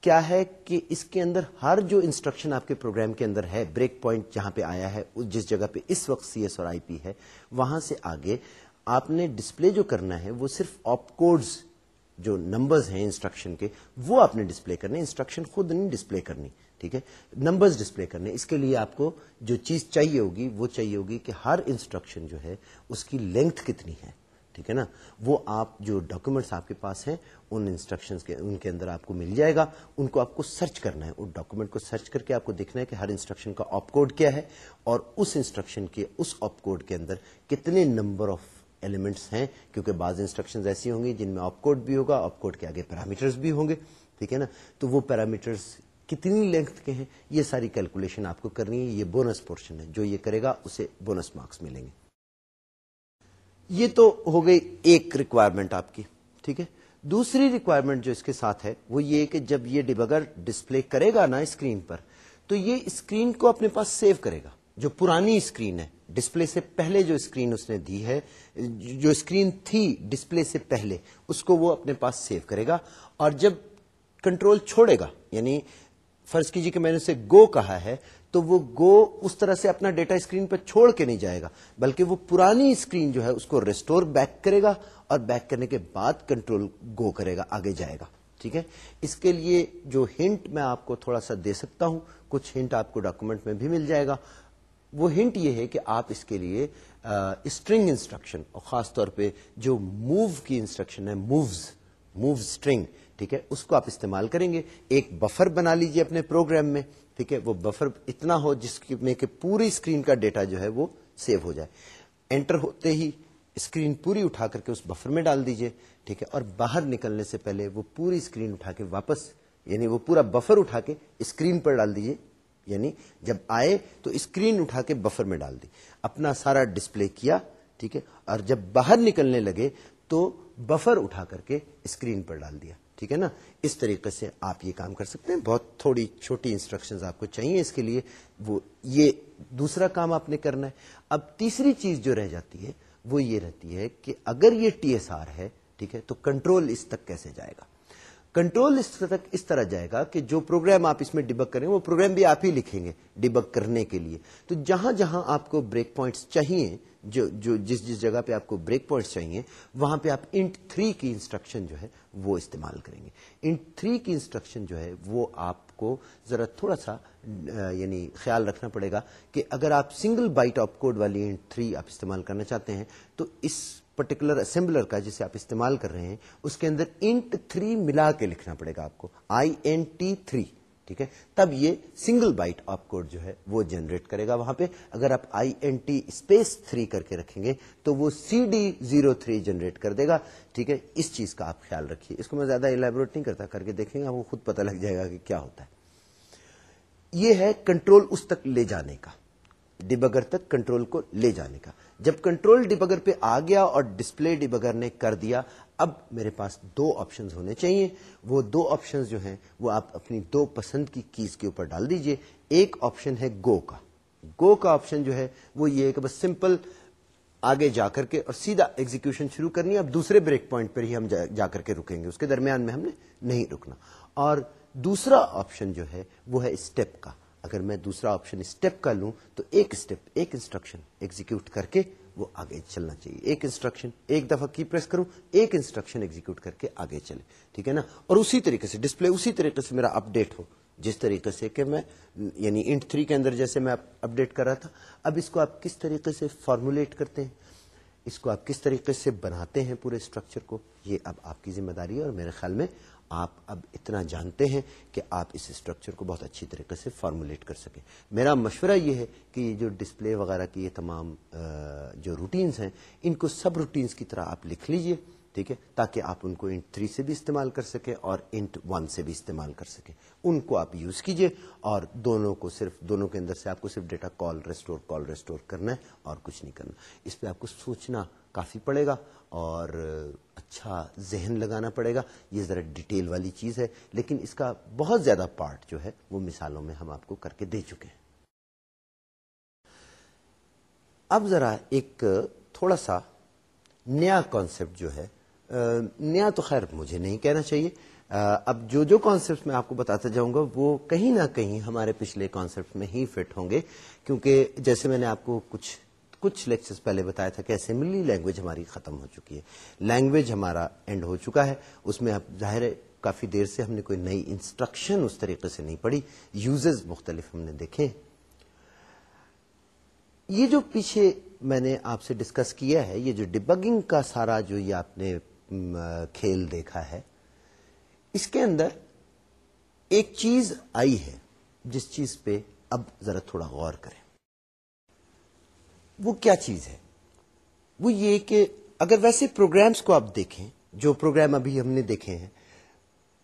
کیا ہے کہ اس کے اندر ہر جو انسٹرکشن آپ کے پروگرام کے اندر ہے، بریک پوائنٹ جہاں پہ آیا ہے، جس جگہ پہ اس وقت سی ایس اور آئی پی ہے، وہاں سے آگے آپ نے ڈسپلے جو کرنا ہے، وہ صرف آپ کوڈز جو نمبرز ہیں انسٹرکشن کے، وہ آپ نے ڈسپلے کرنے، انسٹرکشن خود نہیں ڈسپلے کرنی۔ ٹھیک ہے نمبرز ڈسپلے کرنے۔ اس کے لیے آپ کو جو چیز چاہیے ہوگی، وہ چاہیے ہوگی کہ ہر انسٹرکشن جو ہے، اس کی لینتھ کتنی ہے۔ ٹھیک ہے نا؟ وہ آپ، جو ڈاکومنٹس آپ کے پاس ہیں، ان انسٹرکشن کے، ان کے اندر آپ کو مل جائے گا۔ ان کو آپ کو سرچ کرنا ہے۔ اس ڈاکومنٹ کو سرچ کر کے آپ کو دیکھنا ہے کہ ہر انسٹرکشن کا آپ کوڈ کیا ہے اور اس انسٹرکشن کے، اس آپ کوڈ کے اندر کتنے نمبر آف ایلیمنٹس ہیں۔ کیونکہ بعض انسٹرکشن ایسی ہوں گی جن میں آپ کوڈ بھی ہوگا آپ کوڈ کے آگے پیرامیٹرز بھی ہوں گے۔ ٹھیک ہے نا؟ تو وہ پیرامیٹرز کتنی لینتھ کے ہیں؟ یہ ساری کیلکولیشن آپ کو کرنی ہے، یہ بونس پورشن ہے۔ جو یہ کرے گا، اسے بونس مارکس ملیں گے۔ یہ تو ہو گئی ایک ریکوائرمنٹ آپ کی، ٹھیک ہے؟ دوسری ریکوائرمنٹ جو اس کے ساتھ ہے، وہ یہ کہ جب یہ ڈیبگر ڈسپلے کرے گا نا اسکرین پر، تو یہ اسکرین کو اپنے پاس سیو کرے گا۔ جو پرانی اسکرین ہے ڈسپلے سے پہلے جو اسکرین اس نے دی ہے، جو اسکرین تھی ڈسپلے سے پہلے، اس کو وہ اپنے پاس سیو کرے گا۔ اور جب کنٹرول چھوڑے گا یعنی فرض کیجیے کہ میں نے اسے گو کہا ہے، تو وہ گو اس طرح سے اپنا ڈیٹا اسکرین پہ چھوڑ کے نہیں جائے گا، بلکہ وہ پرانی اسکرین جو ہے اس کو ریسٹور بیک کرے گا اور بیک کرنے کے بعد کنٹرول گو کرے گا، آگے جائے گا، ٹھیک ہے؟ اس کے لیے جو ہنٹ میں آپ کو تھوڑا سا دے سکتا ہوں، کچھ ہنٹ آپ کو ڈاکومنٹ میں بھی مل جائے گا۔ وہ ہنٹ یہ ہے کہ آپ اس کے لیے اسٹرنگ انسٹرکشن اور خاص طور پہ جو موو کی انسٹرکشن ہے مووز موو اسٹرنگ ٹھیک ہے؟ اس کو آپ استعمال کریں گے۔ ایک بفر بنا لیجیے اپنے پروگرام میں، ٹھیک ہے؟ وہ بفر اتنا ہو جس میں کہ پوری اسکرین کا ڈیٹا جو ہے وہ سیو ہو جائے۔ انٹر ہوتے ہی اسکرین پوری اٹھا کر کے اس بفر میں ڈال دیجیے، ٹھیک ہے؟ اور باہر نکلنے سے پہلے وہ پوری اسکرین اٹھا کے واپس یعنی وہ پورا بفر اٹھا کے اسکرین پر ڈال دیجیے۔ یعنی جب آئے تو اسکرین اٹھا کے بفر میں ڈال دی۔ اپنا سارا ڈسپلے کیا، ٹھیک ہے؟ اور جب باہر نکلنے لگے تو بفر اٹھا کر کے اسکرین پر ڈال دیا۔ ٹھیک ہے نا؟ اس طریقے سے آپ یہ کام کر سکتے ہیں۔ بہت تھوڑی چھوٹی انسٹرکشن آپ کو چاہیے اس کے لیے۔ وہ یہ دوسرا کام آپ نے کرنا ہے۔ اب تیسری چیز جو رہ جاتی ہے، وہ یہ رہتی ہے کہ اگر یہ ٹی ایس آر ہے، ٹھیک ہے، تو کنٹرول اس تک کیسے جائے گا؟ کنٹرول اس تک اس طرح جائے گا کہ جو پروگرام آپ اس میں ڈبک کریں، وہ پروگرام بھی آپ ہی لکھیں گے ڈبک کرنے کے لیے۔ تو جہاں جہاں آپ کو بریک پوائنٹس چاہیے جو جو جس جس جگہ پہ آپ کو بریک پوائنٹس چاہیے، وہاں پہ آپ انٹ تھری کی انسٹرکشن جو ہے وہ استعمال کریں گے۔ انٹ تھری کی انسٹرکشن جو ہے وہ آپ کو ذرا تھوڑا سا یعنی خیال رکھنا پڑے گا کہ اگر آپ سنگل بائٹ آف کوڈ والی انٹ تھری آپ استعمال کرنا چاہتے ہیں، تو اس پرٹیکولر اسمبلر کا جسے آپ استعمال کر رہے ہیں، اس کے اندر انٹ تھری ملا کے لکھنا پڑے گا آپ کو۔ آئی این ٹی تھری ٹھیک ہے؟ تب یہ سنگل بائٹ آپ کوڈ جو ہے وہ جنریٹ کرے گا وہاں پہ۔ اگر آپ I N T space three کر کے رکھیں گے تو وہ C D zero three generate کر دے گا۔ ٹھیک ہے؟ اس چیز کا آپ خیال رکھیے۔ اس کو میں زیادہ الیبوریٹ نہیں کرتا، کر کے دیکھیں گے، وہ خود پتہ لگ جائے گا کہ کیا ہوتا ہے۔ یہ ہے کنٹرول اس تک لے جانے کا ڈبگر تک کنٹرول کو لے جانے کا۔ جب کنٹرول ڈبگر پہ آ گیا اور ڈسپلے ڈبگر نے کر دیا اب میرے پاس دو آپشنز ہونے چاہیے۔ وہ دو آپشنز جو ہیں، وہ آپ اپنی دو پسند کی کیز کے اوپر ڈال دیجیے۔ ایک آپشن ہے گو کا۔ گو کا آپشن جو ہے، وہ یہ کہ بس سمپل آگے جا کر کے اور سیدھا ایگزیکشن شروع کرنی ہے۔ اب دوسرے بریک پوائنٹ پر ہی ہم جا کر کے رکیں گے۔ اس کے درمیان میں ہم نے نہیں رکنا۔ اور دوسرا آپشن جو ہے، وہ ہے اسٹیپ کا۔ اگر میں دوسرا آپشن اسٹیپ کا لوں، تو ایک اسٹیپ ایک انسٹرکشن ایگزیکیوٹ کر کے وہ آگے چلنا چاہیے۔ ایک انسٹرکشن ایک دفعہ کی پریس کروں، ایک انسٹرکشن ایگزیکیوٹ کر کے آگے چلے۔ ٹھیک ہے نا؟ اور اسی طریقے سے ڈسپلے اسی طریقے سے میرا اپ ڈیٹ ہو۔ جس طریقے سے کہ میں یعنی انٹ تھری کے اندر جیسے میں اپ ڈیٹ کر رہا تھا، اب اس کو آپ کس طریقے سے فارمولیٹ کرتے ہیں؟ اس کو آپ کس طریقے سے بناتے ہیں پورے اسٹرکچر کو؟ یہ اب آپ کی ذمہ داری ہے اور میرے خیال میں آپ اب اتنا جانتے ہیں کہ آپ اس اسٹرکچر کو بہت اچھی طریقے سے فارمولیٹ کر سکیں۔ میرا مشورہ یہ ہے کہ یہ جو ڈسپلے وغیرہ کی یہ تمام جو روٹینز ہیں، ان کو سب روٹینز کی طرح آپ لکھ لیجیے۔ ٹھیک ہے، تاکہ آپ ان کو انٹ تھری سے بھی استعمال کر سکیں اور انٹ ون سے بھی استعمال کر سکیں۔ ان کو آپ یوز کیجیے اور دونوں کو صرف، دونوں کے اندر سے آپ کو صرف data call restore call restore کرنا ہے اور کچھ نہیں کرنا۔ اس پہ آپ کو سوچنا کافی پڑے گا اور اچھا ذہن لگانا پڑے گا۔ یہ ذرا ڈیٹیل والی چیز ہے، لیکن اس کا بہت زیادہ پارٹ جو ہے، وہ مثالوں میں ہم آپ کو کر کے دے چکے ہیں۔ اب ذرا ایک تھوڑا سا نیا کانسیپٹ جو ہے نیا تو خیر مجھے نہیں کہنا چاہیے۔ اب جو جو کانسیپٹ میں آپ کو بتاتا جاؤں گا، وہ کہیں نہ کہیں ہمارے پچھلے کانسیپٹ میں ہی فٹ ہوں گے۔ کیونکہ جیسے میں نے آپ کو کچھ کچھ لیکچرز پہلے بتایا تھا کہ اسمبلی لینگویج ہماری ختم ہو چکی ہے۔ لینگویج ہمارا اینڈ ہو چکا ہے۔ اس میں اب ظاہر ہے، کافی دیر سے ہم نے کوئی نئی انسٹرکشن اس طریقے سے نہیں پڑھی۔ یوزز مختلف ہم نے دیکھے۔ یہ جو پیچھے میں نے آپ سے ڈسکس کیا ہے، یہ جو ڈبگنگ کا سارا جو یہ آپ نے کھیل دیکھا ہے، اس کے اندر ایک چیز آئی ہے جس چیز پہ اب ذرا تھوڑا غور کریں۔ وہ کیا چیز ہے؟ وہ یہ کہ اگر ویسے پروگرامز کو آپ دیکھیں، جو پروگرام ابھی ہم نے دیکھے ہیں،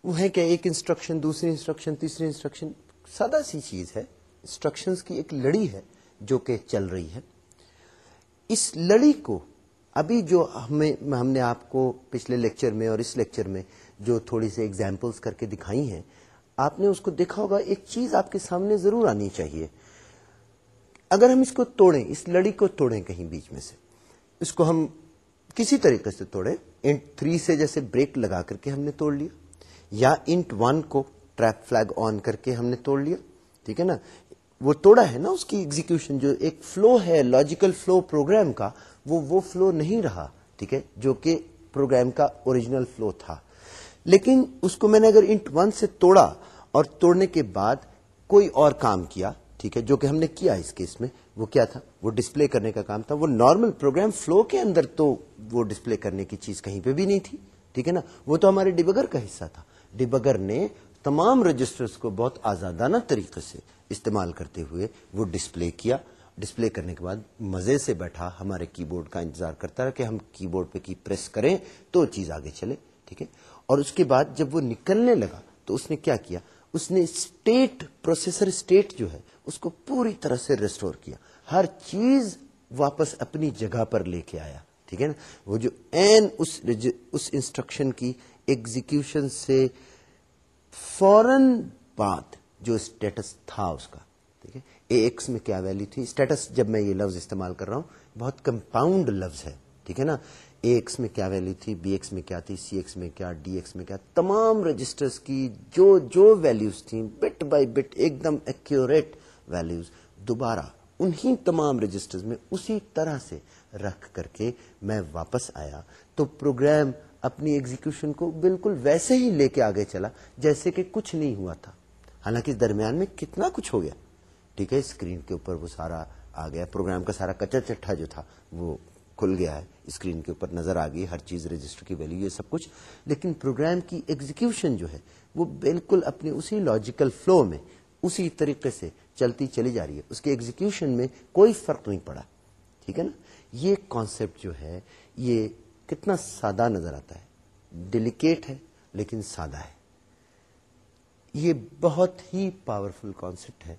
وہ ہے کہ ایک انسٹرکشن، دوسری انسٹرکشن، تیسری انسٹرکشن، سادہ سی چیز ہے۔ انسٹرکشنز کی ایک لڑی ہے جو کہ چل رہی ہے۔ اس لڑی کو ابھی جو ہمیں ہم نے آپ کو پچھلے لیکچر میں اور اس لیکچر میں جو تھوڑی سی ایگزامپلس کر کے دکھائی ہیں، آپ نے اس کو دیکھا ہوگا، ایک چیز آپ کے سامنے ضرور آنی چاہیے۔ اگر ہم اس کو توڑیں، اس لڑی کو توڑیں کہیں بیچ میں سے، اس کو ہم کسی طریقے سے توڑیں انٹ تھری سے جیسے بریک لگا کر کے ہم نے توڑ لیا، یا انٹ ون کو ٹریپ فلیگ آن کر کے ہم نے توڑ لیا، ٹھیک ہے نا؟ وہ توڑا ہے نا اس کی ایگزیکشن جو ایک فلو ہے لاجیکل فلو پروگرام کا وہ وہ فلو نہیں رہا، ٹھیک ہے، جو کہ پروگرام کا اوریجنل فلو تھا۔ لیکن اس کو میں نے اگر انٹ ون سے توڑا اور توڑنے کے بعد کوئی اور کام کیا، ٹھیک ہے، جو کہ ہم نے کیا اس کیس میں، وہ کیا تھا؟ وہ ڈسپلے کرنے کا کام تھا۔ وہ نارمل پروگرام فلو کے اندر تو وہ ڈسپلے کرنے کی چیز کہیں پہ بھی نہیں تھی، ٹھیک ہے نا؟ وہ تو ہمارے ڈبگر کا حصہ تھا۔ ڈبگر نے تمام رجسٹرز کو بہت آزادانہ طریقے سے استعمال کرتے ہوئے وہ ڈسپلے کیا۔ ڈسپلے کرنے کے بعد مزے سے بیٹھا، ہمارے کی بورڈ کا انتظار کرتا رہا کہ ہم کی بورڈ پہ کی پریس کریں تو چیز آگے چلے، ٹھیک ہے؟ اور اس کے بعد جب وہ نکلنے لگا تو اس نے کیا کیا؟ اس نے اسٹیٹ پروسیسر اسٹیٹ جو ہے، اس کو پوری طرح سے ریسٹور کیا۔ ہر چیز واپس اپنی جگہ پر لے کے آیا، ٹھیک ہے نا؟ وہ جو این اس اس انسٹرکشن کی ایگزیکشن سے فورن بعد جو اسٹیٹس تھا اس کا، ٹھیک ہے؟ اے ایکس میں کیا ویلو تھی؟ اسٹیٹس جب میں یہ لفظ استعمال کر رہا ہوں، بہت کمپاؤنڈ لفظ ہے، ٹھیک ہے نا؟ اے ایکس میں کیا ویلو تھی، بی ایکس میں کیا تھی، سی ایکس میں کیا، ڈی ایکس میں کیا، تمام رجسٹرز کی جو جو ویلوز تھیں، بٹ بائی بٹ ایک دم ایکوریٹ ویلوز دوبارہ انہی تمام رجسٹرز میں اسی طرح سے رکھ کر کے میں واپس آیا۔ تو پروگرام اپنی ایگزیکشن کو بالکل ویسے ہی لے کے آگے چلا، جیسے کہ کچھ نہیں ہوا تھا۔ حالانکہ درمیان میں کتنا کچھ ہو گیا۔ ٹھیک ہے، اسکرین کے اوپر وہ سارا آ گیا۔ پروگرام کا سارا کچا چٹھا جو تھا وہ کھل گیا ہے۔ اسکرین کے اوپر نظر آ گئی، ہر چیز رجسٹر کی ویلو یہ سب کچھ۔ لیکن پروگرام کی ایگزیکیوشن جو ہے، وہ بالکل اپنے اسی لاجیکل فلو میں، اسی طریقے سے چلتی چلی جا رہی ہے۔ اس کے ایگزیکیوشن میں کوئی فرق نہیں پڑا۔ ٹھیک ہے نا؟ یہ کانسیپٹ جو ہے، یہ کتنا سادہ نظر آتا ہے۔ ڈیلیکیٹ ہے، لیکن سادہ ہے۔ یہ بہت ہی پاورفل کانسیپٹ ہے۔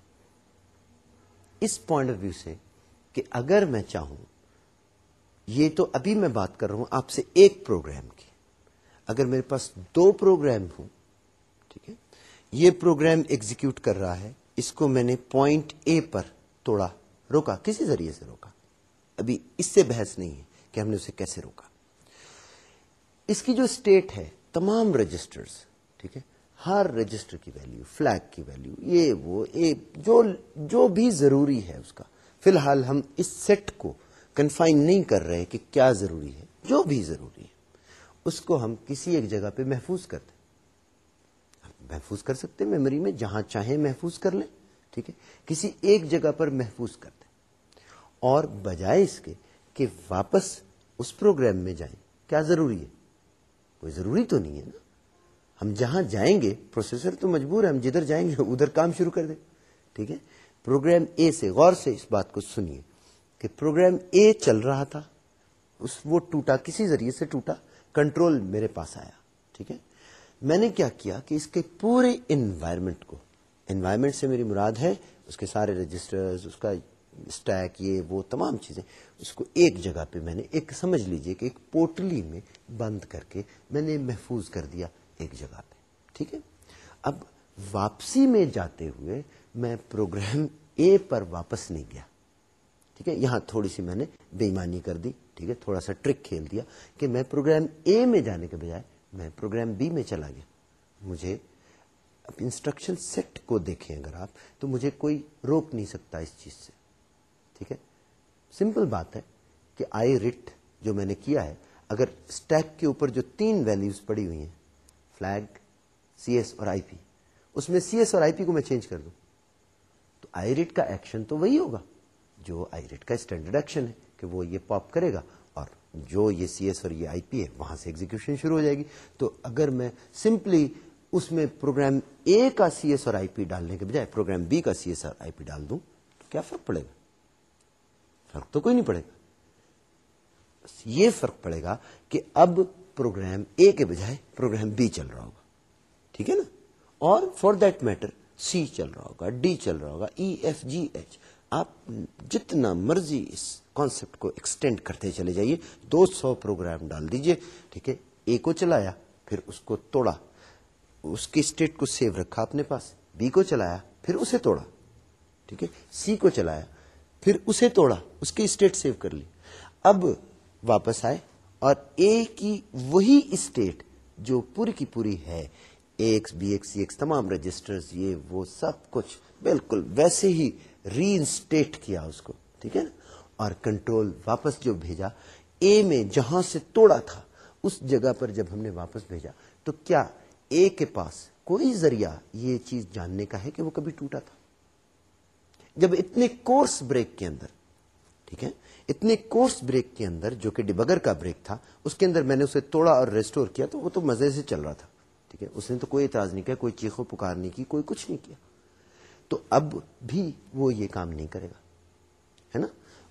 اس پوائنٹ آف ویو سے کہ اگر میں چاہوں، یہ تو ابھی میں بات کر رہا ہوں آپ سے ایک پروگرام کی۔ اگر میرے پاس دو پروگرام ہوں، ٹھیک ہے، یہ پروگرام ایگزیکیوٹ کر رہا ہے، اس کو میں نے پوائنٹ اے پر توڑا، روکا، کسی ذریعے سے روکا۔ ابھی اس سے بحث نہیں ہے کہ ہم نے اسے کیسے روکا۔ اس کی جو اسٹیٹ ہے، تمام رجسٹرز ٹھیک ہے ہر رجسٹر کی ویلیو فلیگ کی ویلیو یہ، وہ جو جو بھی ضروری ہے اس کا۔ فی الحال ہم اس سیٹ کو کنفائن نہیں کر رہے کہ کیا ضروری ہے، جو بھی ضروری ہے۔ اس کو ہم کسی ایک جگہ پہ محفوظ کرتے محفوظ کر سکتے میموری میں، جہاں چاہیں محفوظ کر لیں، ٹھیک ہے؟ کسی ایک جگہ پر محفوظ کر دیں اور بجائے اس کے کہ واپس اس پروگرام میں جائیں۔ کیا ضروری ہے؟ کوئی ضروری تو نہیں ہے نا؟ ہم جہاں جائیں گے پروسیسر تو مجبور ہے، ہم جدھر جائیں گے، ادھر کام شروع کر دیں۔ ٹھیک ہے؟ پروگرام اے سے غور سے اس بات کو سنیے کہ پروگرام اے چل رہا تھا، اس وہ ٹوٹا کسی ذریعے سے ٹوٹا کنٹرول میرے پاس آیا۔ ٹھیک ہے؟ میں نے کیا کیا کہ اس کے پورے انوائرمنٹ کو انوائرمنٹ سے میری مراد ہے، اس کے سارے رجسٹر اس کا اسٹیک یہ وہ تمام چیزیں، اس کو ایک جگہ پہ میں نے، ایک سمجھ لیجیے کہ ایک پورٹلی میں بند کر کے میں نے محفوظ کر دیا۔ ایک جگہ پہ۔ ٹھیک ہے؟ اب واپسی میں جاتے ہوئے میں پروگرام اے پر واپس نہیں گیا۔ ٹھیک ہے؟ یہاں تھوڑی سی میں نے بےمانی کر دی۔ ٹھیک ہے؟ تھوڑا سا ٹرک کھیل دیا کہ میں پروگرام اے میں جانے کے بجائے میں پروگرام بی میں چلا گیا۔ مجھے اب انسٹرکشن سیٹ کو دیکھیں اگر آپ، تو مجھے کوئی روک نہیں سکتا اس چیز سے۔ ٹھیک ہے؟ سمپل بات ہے کہ آئی ریٹ جو میں نے کیا ہے، اگر اسٹیک کے اوپر جو تین ویلوز پڑی ہوئی ہیں فلیگ سی ایس اور آئی پی اس میں سی ایس اور آئی پی کو میں چینج کر دوں. تو آئی ریٹ کا ایکشن تو وہی ہوگا جو آئی ریٹ کا اسٹینڈرڈ ایکشن ہے کہ وہ یہ پاپ کرے گا اور جو یہ سی ایس اور یہ آئی پی ہے وہاں سے ایگزیکشن شروع ہو جائے گی. تو اگر میں سمپلی اس میں پروگرام اے کا سی ایس اور آئی پی ڈالنے کے بجائے پروگرام بی کا سی ایس اور آئی پی ڈال دوں تو کیا فرق پڑے گا؟ فرق تو کوئی نہیں پڑے گا. یہ فرق پڑے گا کہ اب پروگرام اے کے بجائے پروگرام بی چل رہا ہوگا۔ ٹھیک ہے نا؟ اور فار دیٹ میٹر سی چل رہا ہوگا ڈی چل رہا ہوگا ای ایف جی ایچ آپ جتنا مرضی اس کانسیپٹ کو ایکسٹینڈ کرتے چلے جائیے، دو سو پروگرام ڈال دیجیے ٹھیک ہے؟ اے کو چلایا، پھر اس کو توڑا۔ اس کی اسٹیٹ کو سیو رکھا اپنے پاس بی کو چلایا، پھر اسے توڑا۔ ٹھیک ہے؟ سی کو چلایا، پھر اسے توڑا، اس کی اسٹیٹ سیو کر لی۔ اب واپس آئے۔ اور اے کی وہی اسٹیٹ جو پوری کی پوری ہے A X B X C X تمام رجسٹرز یہ وہ سب کچھ بالکل ویسے ہی ری انسٹیٹ کیا اس کو، ٹھیک ہے؟ نا اور کنٹرول واپس جو بھیجا اے میں جہاں سے توڑا تھا، اس جگہ پر جب ہم نے واپس بھیجا، تو کیا اے کے پاس کوئی ذریعہ یہ چیز جاننے کا ہے کہ وہ کبھی ٹوٹا تھا؟ جب اتنے کورس بریک کے اندر ٹھیک ہے؟ اتنے کورس بریک کے اندر جو کہ ڈبگر کا بریک تھا، اس کے اندر میں نے اسے توڑا اور ریسٹور کیا، تو وہ تو مزے سے چل رہا تھا، ٹھیک ہے؟ اس نے تو کوئی اعتراض نہیں کیا، کوئی چیخو پکار نہیں کی، کوئی کچھ نہیں کیا۔ تو اب بھی وہ یہ کام نہیں کرے گا، ہے نا؟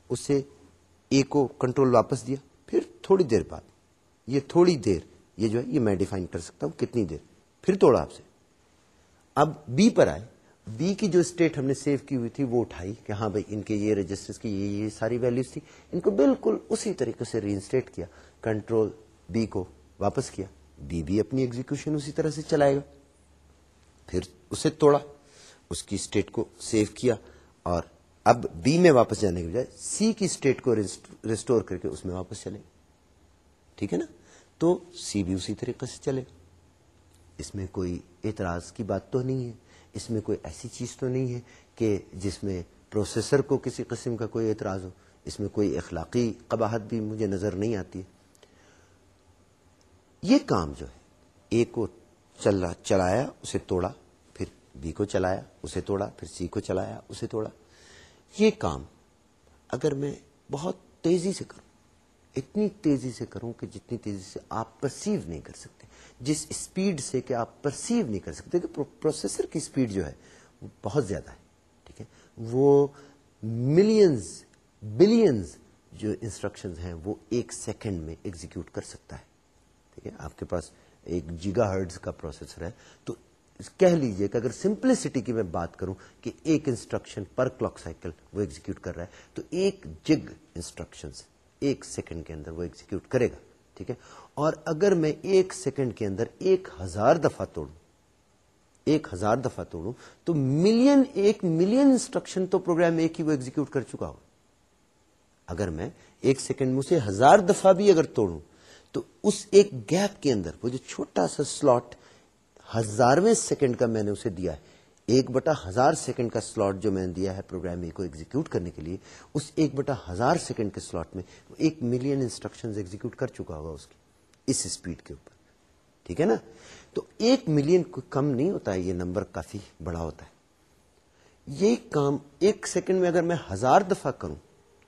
اسے اے کو کنٹرول واپس دیا، پھر تھوڑی دیر بعد، یہ تھوڑی دیر، یہ جو ہے، یہ میں ڈیفائن کر سکتا ہوں، کتنی دیر، پھر توڑا آپ سے۔ اب بی پر آئے بی کی جو اسٹیٹ ہم نے سیو کی ہوئی تھی وہ اٹھائی کہ ہاں بھائی، ان کے یہ رجسٹر کی یہ یہ ساری ویلوز تھی۔ ان کو بالکل اسی طریقے سے ری انسٹیٹ کیا۔ کنٹرول بی کو واپس کیا۔ بی بھی اپنی ایگزیکشن اسی طرح سے چلائے گا۔ پھر اسے توڑا۔ اس کی اسٹیٹ کو سیو کیا۔ اور اب بی میں واپس جانے کے بجائے سی کی اسٹیٹ کو ریسٹور کر کے اس میں واپس چلے۔ ٹھیک ہے نا؟ تو سی بھی اسی طریقے سے چلے۔ اس میں کوئی اعتراض کی بات تو نہیں ہے۔ اس میں کوئی ایسی چیز تو نہیں ہے کہ جس میں پروسیسر کو کسی قسم کا کوئی اعتراض ہو، اس میں کوئی اخلاقی قباحت بھی مجھے نظر نہیں آتی۔ یہ کام جو ہے اے کو چلایا، اسے توڑا، پھر بی کو چلایا، اسے توڑا، پھر سی کو چلایا، اسے توڑا۔ یہ کام اگر میں بہت تیزی سے کروں، اتنی تیزی سے کروں کہ جتنی تیزی سے آپ پرسیو نہیں کر سکتے۔ جس اسپیڈ سے کہ آپ پرسیو نہیں کر سکتے کہ پروسیسر کی اسپیڈ جو ہے، وہ بہت زیادہ ہے، ٹھیک ہے؟ وہ ملینز بلینز جو انسٹرکشن ہیں، وہ ایک سیکنڈ میں ایگزیکیوٹ کر سکتا ہے، ٹھیک ہے؟ آپ کے پاس ایک جیگا ہرڈز کا پروسیسر ہے، تو کہہ لیجیے کہ اگر سمپلسٹی کی میں بات کروں کہ ایک انسٹرکشن پر کلاک سائیکل وہ ایگزیکیوٹ کر رہا ہے، تو ایک جگ انسٹرکشن ایک سیکنڈ کے اندر وہ ایگزیکیوٹ کرے گا۔ ٹھیک ہے؟ اور اگر میں ایک سیکنڈ کے اندر ایک ہزار دفعہ توڑوں، ایک ہزار دفعہ توڑوں، تو ملین، ایک ملین انسٹرکشن تو پروگرام ایک ہی وہ ایگزیکیوٹ کر چکا ہو اگر میں ایک سیکنڈ میں اسے ہزار دفعہ بھی اگر توڑوں، تو اس ایک گیپ کے اندر وہ جو چھوٹا سا سلاٹ ہزارویں سیکنڈ کا میں نے اسے دیا ہے ایک بٹا ہزار سیکنڈ کا سلاٹ جو میں نے دیا ہے پروگرام اے کو ایگزیکیوٹ کرنے کے لیے، اس ایک بٹا ہزار سیکنڈ کے سلاٹ میں ایک ملین انسٹرکشن ایگزیکیوٹ کر چکا ہوگا اس کی، اس اسپیڈ کے اوپر۔ ٹھیک ہے نا؟ تو ایک ملین کم نہیں ہوتا ہے یہ نمبر کافی بڑا ہوتا ہے۔ یہ کام ایک سیکنڈ میں اگر میں ہزار دفعہ کروں،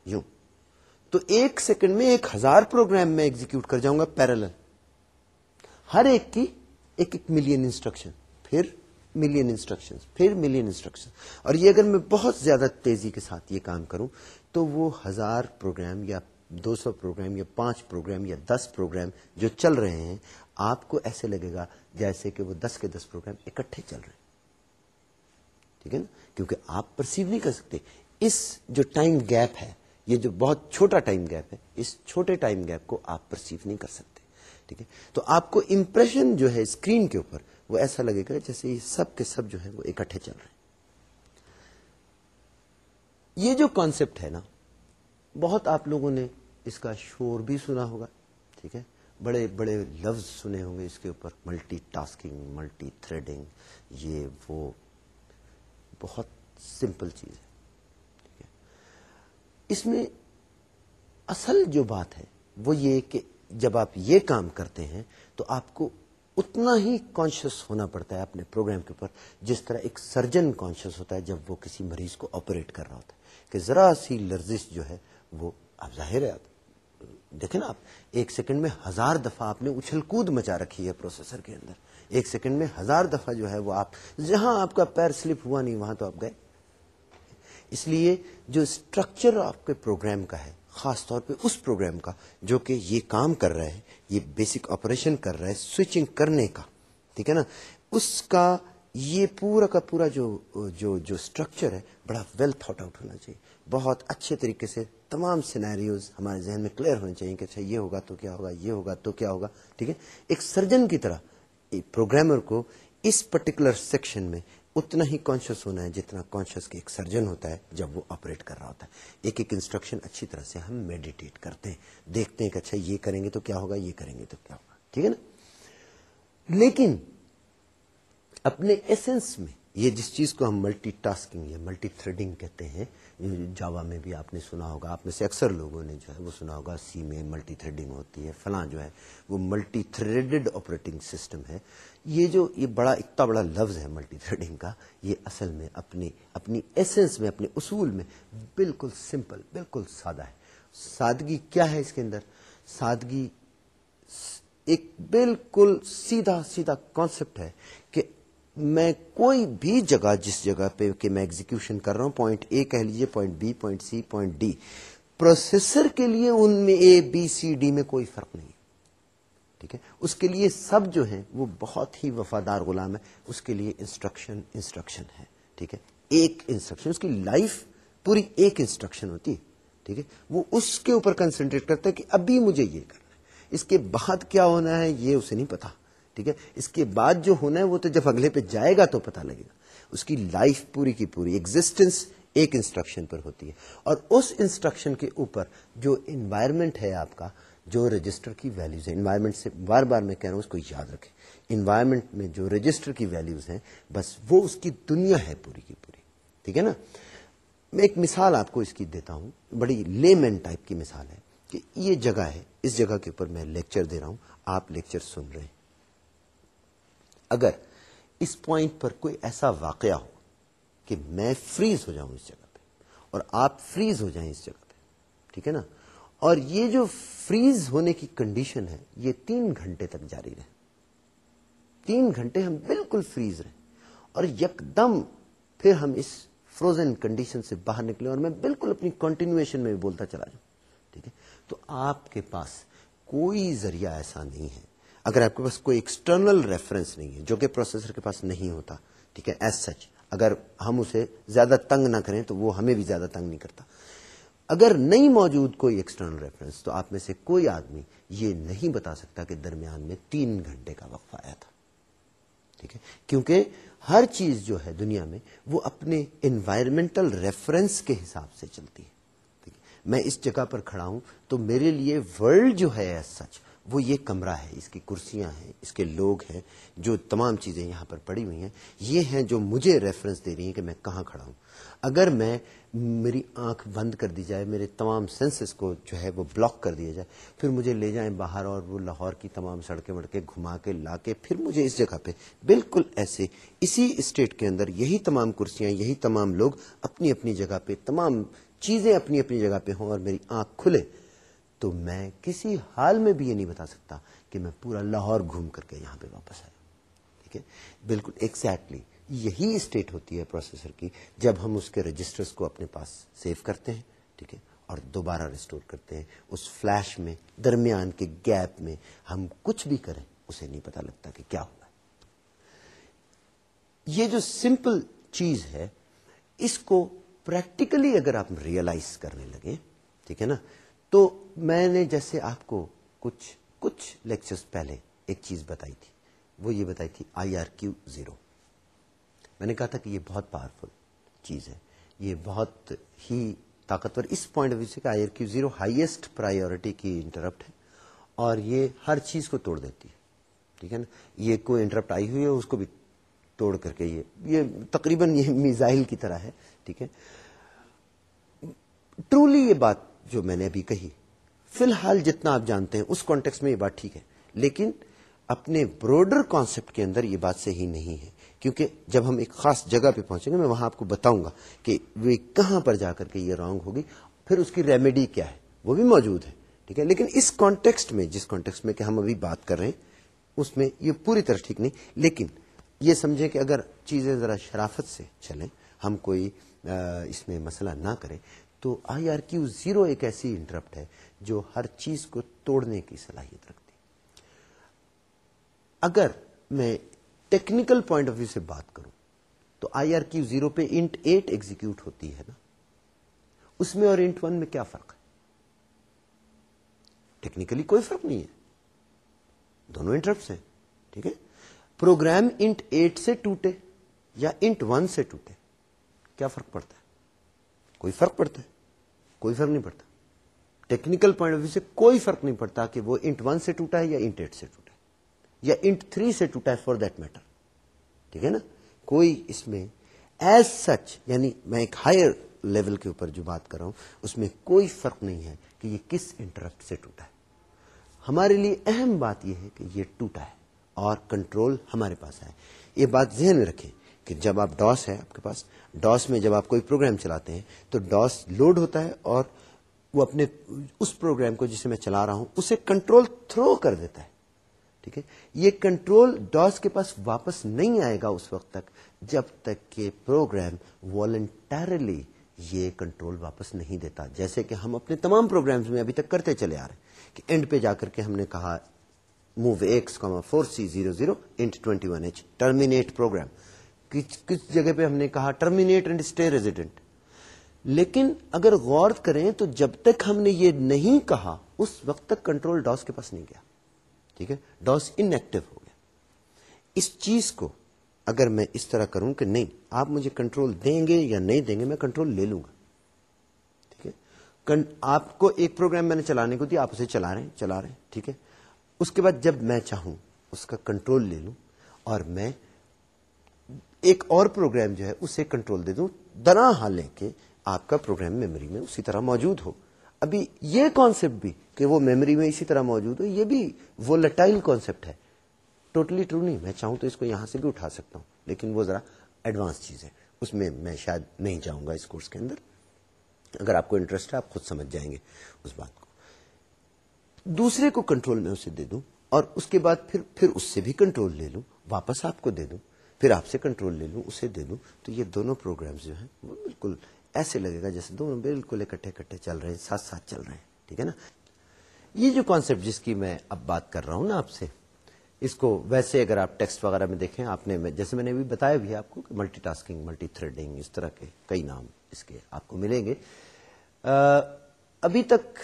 یوں، تو ایک سیکنڈ میں ایک ہزار پروگرام میں ایگزیکیوٹ کر جاؤں گا پیرل ہر ایک کی ایک ایک ملین انسٹرکشن پھر ملین انسٹرکشن پھر ملین انسٹرکشن اور یہ اگر میں بہت زیادہ تیزی کے ساتھ یہ کام کروں، تو وہ ہزار پروگرام یا دو سو پروگرام یا پانچ پروگرام یا دس پروگرام جو چل رہے ہیں، آپ کو ایسے لگے گا جیسے کہ وہ دس کے دس پروگرام اکٹھے چل رہے ہیں. ٹھیک ہے نا؟ کیونکہ آپ پرسیو نہیں کر سکتے. اس جو ٹائم گیپ ہے، یہ جو بہت چھوٹا ٹائم گیپ ہے، اس چھوٹے ٹائم گیپ کو آپ پرسیو نہیں کر سکتے. ٹھیک ہے؟ تو آپ کو امپریشن جو ہے اسکرین کے اوپر وہ ایسا لگے گا جیسے یہ سب کے سب جو ہے وہ اکٹھے چل رہے ہیں۔ یہ جو کانسیپٹ ہے نا، بہت آپ لوگوں نے اس کا شور بھی سنا ہوگا، ٹھیک ہے؟ بڑے بڑے لفظ سنے ہوں گے اس کے اوپر ملٹی ٹاسکنگ ملٹی تھریڈنگ یہ وہ بہت سمپل چیز ہے، ٹھیک ہے؟ اس میں اصل جو بات ہے وہ یہ کہ جب آپ یہ کام کرتے ہیں تو آپ کو اتنا ہی کانشیس ہونا پڑتا ہے اپنے پروگرام کے اوپر، جس طرح ایک سرجن کانشیس ہوتا ہے جب وہ کسی مریض کو آپریٹ کر رہا ہوتا ہے۔ کہ ذرا سی لرزش جو ہے وہ، اب ظاہر ہے، دیکھیں نا آپ، ایک سیکنڈ میں ہزار دفعہ آپ نے اچھل کود مچا رکھی ہے پروسیسر کے اندر۔ ایک سیکنڈ میں ہزار دفعہ جو ہے وہ آپ، جہاں آپ کا پیر سلپ ہوا نہیں، وہاں تو آپ گئے۔ اس لیے جو اسٹرکچر آپ کے پروگرام کا ہے، خاص طور پہ اس پروگرام کا، جو کہ یہ کام کر رہا ہے یہ بیسک آپریشن کر رہا ہے سوئچنگ کرنے کا، ٹھیک ہے نا؟ اس کا یہ پورا کا پورا جو جو جو اسٹرکچر ہے، بڑا ویل تھاٹ آؤٹ ہونا چاہیے۔ بہت اچھے طریقے سے تمام سینیریوز ہمارے ذہن میں کلیئر ہونے چاہیے کہ اچھا یہ ہوگا تو کیا ہوگا، یہ ہوگا تو کیا ہوگا، ٹھیک ہے؟ ایک سرجن کی طرح پروگرامر کو اس پرٹیکولر سیکشن میں اتنا ہی کانشیس ہونا ہے جتنا کانشیس ایک سرجن ہوتا ہے جب وہ آپریٹ کر رہا ہوتا ہے۔ ایک ایک انسٹرکشن اچھی طرح سے ہم میڈیٹیٹ کرتے ہیں، دیکھتے ہیں کہ اچھا یہ کریں گے تو کیا ہوگا، یہ کریں گے تو کیا ہوگا۔ ٹھیک ہے نا؟ لیکن اپنے ایسنس میں یہ جس چیز کو ہم ملٹی ٹاسکنگ یا ملٹی تھریڈنگ کہتے ہیں جاوا میں بھی آپ نے سنا ہوگا، آپ میں سے اکثر لوگوں نے جو ہے وہ سنا ہوگا، سی میں ملٹی تھریڈنگ ہوتی ہے، فلاں جو ہے وہ ملٹی تھریڈڈ آپریٹنگ سسٹم ہے۔ یہ جو یہ بڑا، اتنا بڑا لفظ ہے ملٹی تھریڈنگ کا، یہ اصل میں اپنی اپنی ایسنس میں، اپنے اصول میں بالکل سمپل بالکل سادہ ہے۔ سادگی کیا ہے اس کے اندر؟ سادگی ایک بالکل سیدھا سیدھا کانسیپٹ ہے کہ میں کوئی بھی جگہ جس جگہ پہ کہ میں ایگزیکشن کر رہا ہوں پوائنٹ اے کہہ لیجیے point B point C point D processor کے لیے ان میں اے بی سی ڈی میں کوئی فرق نہیں ٹھیک ہے؟ اس کے لیے سب جو ہیں، وہ بہت ہی وفادار غلام ہے اس کے لیے انسٹرکشن انسٹرکشن ہے۔ ٹھیک ہے؟ ایک انسٹرکشن اس کی لائف پوری ایک انسٹرکشن ہوتی ہے۔ ٹھیک ہے؟ وہ اس کے اوپر کنسنٹریٹ کرتا ہے کہ ابھی مجھے یہ کرنا ہے۔ اس کے بعد کیا ہونا ہے، یہ اسے نہیں پتا۔ ٹھیک ہے؟ اس کے بعد جو ہونا ہے وہ تو جب اگلے پہ جائے گا تو پتا لگے گا۔ اس کی لائف پوری کی پوری ایگزٹینس ایک انسٹرکشن پر ہوتی ہے۔ اور اس انسٹرکشن کے اوپر جو انوائرمنٹ ہے آپ کا، جو رجسٹر کی ویلوز ہیں انوائرمنٹ سے بار بار میں کہہ رہا ہوں، اس کو یاد رکھیں۔ انوائرمنٹ میں جو رجسٹر کی ویلوز ہیں، بس وہ اس کی دنیا ہے پوری کی پوری۔ ٹھیک ہے نا؟ میں ایک مثال آپ کو اس کی دیتا ہوں۔ بڑی لے مین ٹائپ کی مثال ہے کہ یہ جگہ ہے، اس جگہ کے اوپر میں لیکچر دے رہا ہوں، آپ لیکچر سن رہے ہیں۔ اگر اس پوائنٹ پر کوئی ایسا واقعہ ہو کہ میں فریز ہو جاؤں اس جگہ پہ اور آپ فریز ہو جائیں اس جگہ پہ، ٹھیک ہے نا؟ اور یہ جو فریز ہونے کی کنڈیشن ہے، یہ تین گھنٹے تک جاری رہے۔ تین گھنٹے ہم بالکل فریز رہے۔ اور یکدم پھر ہم اس فروزن کنڈیشن سے باہر نکلے اور میں بالکل اپنی کنٹینیوشن میں بھی بولتا چلا جاؤں، ٹھیک ہے؟ تو آپ کے پاس کوئی ذریعہ ایسا نہیں ہے اگر آپ کے پاس کوئی ایکسٹرنل ریفرنس نہیں ہے، جو کہ پروسیسر کے پاس نہیں ہوتا، ٹھیک ہے ایز سچ اگر ہم اسے زیادہ تنگ نہ کریں تو وہ ہمیں بھی زیادہ تنگ نہیں کرتا۔ اگر نہیں موجود کوئی ایکسٹرنل ریفرنس تو آپ میں سے کوئی آدمی یہ نہیں بتا سکتا کہ درمیان میں تین گھنٹے کا وقفہ آیا تھا۔ ٹھیک ہے؟ کیونکہ ہر چیز جو ہے دنیا میں، وہ اپنے انوائرمنٹل ریفرنس کے حساب سے چلتی ہے۔ میں اس جگہ پر کھڑا ہوں تو میرے لیے ورلڈ جو ہے سچ وہ یہ کمرہ ہے، اس کی کرسیاں ہیں، اس کے لوگ ہیں، جو تمام چیزیں یہاں پر پڑی ہوئی ہیں۔ یہ ہیں جو مجھے ریفرنس دے رہی ہیں کہ میں کہاں کھڑا ہوں۔ اگر میں میری آنکھ بند کر دی جائے، میرے تمام سینسز کو جو ہے وہ بلاک کر دیا جائے، پھر مجھے لے جائیں باہر اور وہ لاہور کی تمام سڑکیں وڑکیں گھما کے، لا کے، پھر مجھے اس جگہ پہ بالکل ایسے اسی اسٹیٹ کے اندر یہی تمام کرسیاں، یہی تمام لوگ اپنی اپنی جگہ پہ، تمام چیزیں اپنی اپنی جگہ پہ ہوں اور میری آنکھ کھلے۔ تو میں کسی حال میں بھی یہ نہیں بتا سکتا کہ میں پورا لاہور گھوم کر کے یہاں پہ واپس آیا ٹھیک ہے؟ بالکل ایکزیکٹلی یہی اسٹیٹ ہوتی ہے پروسیسر کی، جب ہم اس کے رجسٹرز کو اپنے پاس سیو کرتے ہیں، ٹھیک ہے؟ اور دوبارہ ریسٹور کرتے ہیں، اس فلیش میں، درمیان کے گیپ میں ہم کچھ بھی کریں، اسے نہیں پتا لگتا کہ کیا ہوا یہ جو سمپل چیز ہے، اس کو پریکٹیکلی اگر آپ ریئلائز کرنے لگے، ٹھیک ہے نا؟ تو میں نے جیسے آپ کو کچھ کچھ لیکچرز پہلے ایک چیز بتائی تھی، وہ یہ بتائی تھی آئی آر کیو زیرو میں نے کہا تھا کہ یہ بہت پاورفل چیز ہے، یہ بہت ہی طاقتور، اس پوائنٹ آف ویو سے کہ I R Q zero highest priority کی انٹرپٹ ہے اور یہ ہر چیز کو توڑ دیتی ہے، ٹھیک ہے نا؟ یہ کوئی انٹرپٹ آئی ہوئی ہے، اس کو بھی توڑ کر کے یہ یہ تقریباً یہ میزائل کی طرح ہے، ٹھیک ہے؟ ٹرولی یہ بات جو میں نے ابھی کہی۔ فی الحال جتنا آپ جانتے ہیں، اس کانٹیکس میں یہ بات ٹھیک ہے۔ لیکن اپنے بروڈر کانسیپٹ کے اندر یہ بات صحیح نہیں ہے۔ کیونکہ جب ہم ایک خاص جگہ پہ پہنچیں گے، میں وہاں آپ کو بتاؤں گا کہ وہ کہاں پر جا کر کے یہ رانگ ہوگی۔ پھر اس کی ریمیڈی کیا ہے؟ وہ بھی موجود ہے، ٹھیک ہے؟ لیکن اس کانٹیکسٹ میں، جس کانٹیکسٹ میں کہ ہم ابھی بات کر رہے ہیں، اس میں یہ پوری طرح ٹھیک نہیں۔ لیکن یہ سمجھیں کہ اگر چیزیں ذرا شرافت سے چلیں، ہم کوئی اس میں مسئلہ نہ کریں تو آئی آر کیو زیرو ایک ایسی انٹرپٹ ہے جو ہر چیز کو توڑنے کی صلاحیت رکھتی اگر میں ٹیکنیکل پوائنٹ آف ویو سے بات کروں، تو آئی آر کیو زیرو پہ انٹ ایٹ ایگزیکیوٹ ہوتی ہے نا۔ اس میں اور انٹ ون میں کیا فرق ہے؟ ٹیکنیکلی کوئی فرق نہیں ہے۔ دونوں انٹرپٹس ہیں، ٹھیک ہے؟ پروگرام انٹ ایٹ سے ٹوٹے یا انٹ ون سے ٹوٹے، کیا فرق پڑتا ہے؟ کوئی فرق پڑتا ہے۔ کوئی فرق نہیں پڑتا۔ ٹیکنیکل پوائنٹ آف ویو سے کوئی فرق نہیں پڑتا کہ وہ انٹ ون سے ٹوٹا ہے یا انٹ ایٹ سے ٹوٹا ہے یا انٹ تھری سے ٹوٹا ہے فار دیٹ میٹر ٹھیک ہے نا؟ کوئی اس میں ایز سچ یعنی میں ایک ہائر لیول کے اوپر جو بات کر رہا ہوں، اس میں کوئی فرق نہیں ہے کہ یہ کس انٹرپٹ سے ٹوٹا ہے۔ ہمارے لیے اہم بات یہ ہے کہ یہ ٹوٹا ہے اور کنٹرول ہمارے پاس ہے۔ یہ بات ذہن میں رکھیں۔ کہ جب آپ ڈاس ہے آپ کے پاس، ڈاس میں جب آپ کوئی پروگرام چلاتے ہیں تو ڈاس لوڈ ہوتا ہے اور وہ اپنے اس پروگرام کو جسے میں چلا رہا ہوں، اسے کنٹرول تھرو کر دیتا ہے۔ ٹھیک ہے؟ یہ کنٹرول ڈاس کے پاس واپس نہیں آئے گا اس وقت تک جب تک کہ پروگرام والنٹرلی یہ کنٹرول واپس نہیں دیتا۔ جیسے کہ ہم اپنے تمام پروگرامز میں ابھی تک کرتے چلے آ رہے ہیں۔ کہ اینڈ پہ جا کر کے ہم نے کہا move X comma four C zero zero int twenty one H terminate program کس جگہ پہ ہم نے کہا ٹرمینیٹ اینڈ اسٹے ریزیڈنٹ لیکن اگر غور کریں تو جب تک ہم نے یہ نہیں کہا، اس وقت تک کنٹرول ڈاس کے پاس نہیں گیا۔ ٹھیک ہے؟ ڈاس ان ایکٹیو ہو گیا۔ اس چیز کو اگر میں اس طرح کروں کہ نہیں، آپ مجھے کنٹرول دیں گے یا نہیں دیں گے، میں کنٹرول لے لوں گا۔ ٹھیک ہے؟ آپ کو ایک پروگرام میں نے چلانے کو دیا، آپ اسے چلا رہے ہیں، چلا رہے ہیں، ٹھیک ہے؟ اس کے بعد جب میں چاہوں، اس کا کنٹرول لے لوں اور میں ایک اور پروگرام جو ہے، اسے کنٹرول دے دوں۔ درا ہاں لے کے آپ کا پروگرام میموری میں اسی طرح موجود ہو۔ ابھی یہ کانسیپٹ بھی کہ وہ میموری میں اسی طرح موجود ہو، یہ بھی وہ لٹائل کانسیپٹ ہے۔ ٹوٹلی ٹرو نہیں، میں چاہوں تو اس کو یہاں سے بھی اٹھا سکتا ہوں، لیکن وہ ذرا ایڈوانس چیز ہے۔ اس میں میں شاید نہیں جاؤں گا اس کورس کے اندر۔ اگر آپ کو انٹرسٹ ہے، آپ خود سمجھ جائیں گے اس بات کو۔ دوسرے کو کنٹرول میں اسے دے دوں اور اس کے بعد پھر پھر اس سے بھی کنٹرول لے لوں، واپس آپ کو دے دوں۔ پھر آپ سے کنٹرول لے لوں، اسے دے دوں۔ تو یہ دونوں پروگرامز جو ہیں، وہ بالکل ایسے لگے گا جیسے دونوں بالکل اکٹھے اکٹھے چل رہے ہیں، ساتھ ساتھ چل رہے ہیں، ٹھیک ہے نا؟ یہ جو کانسیپٹ جس کی میں اب بات کر رہا ہوں نا آپ سے، اس کو ویسے اگر آپ ٹیکسٹ وغیرہ میں دیکھیں، آپ نے جیسے میں نے ابھی بتایا بھی آپ کو کہ ملٹی ٹاسکنگ ملٹی تھریڈنگ اس طرح کے کئی نام اس کے آپ کو ملیں گے۔ ابھی تک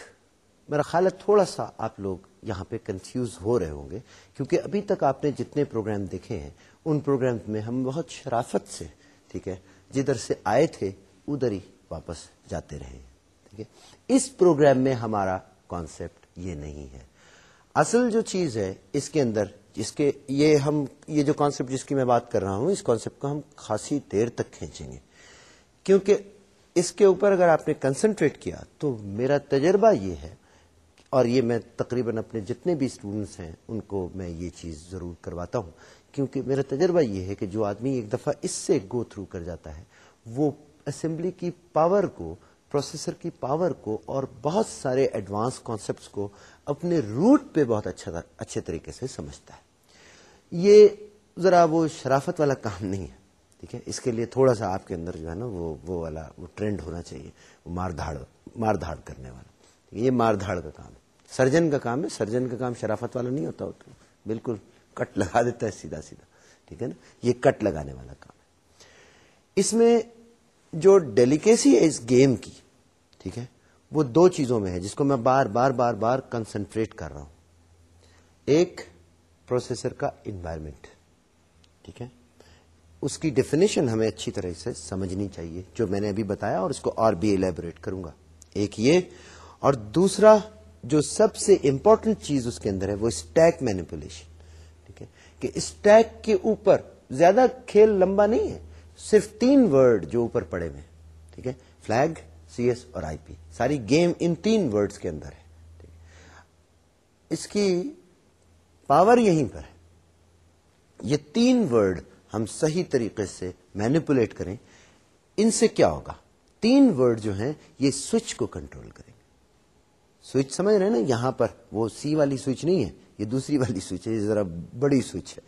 میرا خیال ہے تھوڑا سا آپ لوگ یہاں پہ کنفیوز ہو رہے ہوں گے، کیونکہ ابھی تک آپ نے جتنے پروگرام دیکھے ہیں ان پروگرام میں ہم بہت شرافت سے، ٹھیک ہے، جدھر سے آئے تھے، ادھر ہی واپس جاتے رہے، ٹھیک ہے۔ اس پروگرام میں ہمارا کانسیپٹ یہ نہیں ہے۔ اصل جو چیز ہے، اس کے اندر، جس کے، یہ ہم، یہ جو کانسیپٹ جس کی میں بات کر رہا ہوں، اس کانسیپٹ کو ہم خاصی دیر تک کھینچیں گے۔ کیونکہ اس کے اوپر اگر آپ نے کنسنٹریٹ کیا، تو میرا تجربہ یہ ہے، اور یہ میں تقریباً اپنے جتنے بھی اسٹوڈنٹس ہیں، ان کو میں یہ چیز ضرور کرواتا ہوں۔ کیونکہ میرا تجربہ یہ ہے کہ جو آدمی ایک دفعہ اس سے گو تھرو کر جاتا ہے، وہ اسمبلی کی پاور کو پروسیسر کی پاور کو اور بہت سارے ایڈوانس کانسیپٹس کو اپنے روٹ پہ بہت اچھا اچھے طریقے سے سمجھتا ہے۔ یہ ذرا وہ شرافت والا کام نہیں ہے، ٹھیک ہے؟ اس کے لیے تھوڑا سا آپ کے اندر جو ہے نا وہ وہ والا، وہ ٹرینڈ ہونا چاہیے، وہ مار دھاڑ مار دھاڑ کرنے والا۔ یہ مار دھاڑ کا کام ہے۔ سرجن کا کام ہے، سرجن کا کام شرافت والا نہیں ہوتا ہوتا، بالکل کٹ لگا دیتا ہے، سیدھا سیدھا، ٹھیک ہے نا؟ یہ کٹ لگانے والا کام ہے۔ اس میں جو ڈیلیکیسی ہے اس گیم کی، ٹھیک ہے؟ وہ دو چیزوں میں ہے، جس کو میں بار بار بار بار کنسنٹریٹ کر رہا ہوں۔ ایک پروسیسر کا انوائرمنٹ ٹھیک ہے؟ اس کی ڈیفینیشن ہمیں اچھی طرح سے سمجھنی چاہیے، جو میں نے ابھی بتایا، اور اس کو اور بھی ایلیبوریٹ کروں گا۔ ایک یہ، اور دوسرا جو سب سے امپورٹنٹ چیز اس کے اندر ہے، وہ اسٹیک مینیپولیشن کہ اسٹیک کے اوپر زیادہ کھیل لمبا نہیں ہے، صرف تین ورڈ جو اوپر پڑے ہوئے ٹھیک ہے؟ فلیگ سی ایس اور آئی پی ساری گیم ان تین ورڈز کے اندر ہے اس کی پاور یہیں پر ہے۔ یہ تین ورڈ ہم صحیح طریقے سے مینیپولیٹ کریں، ان سے کیا ہوگا؟ تین ورڈ جو ہیں، یہ سوئچ کو کنٹرول کریں۔ گے سوئچ سمجھ رہے ہیں نا؟ یہاں پر وہ سی والی سوئچ نہیں ہے۔ یہ دوسری والی سوئچ ہے، یہ ذرا بڑی سوئچ ہے۔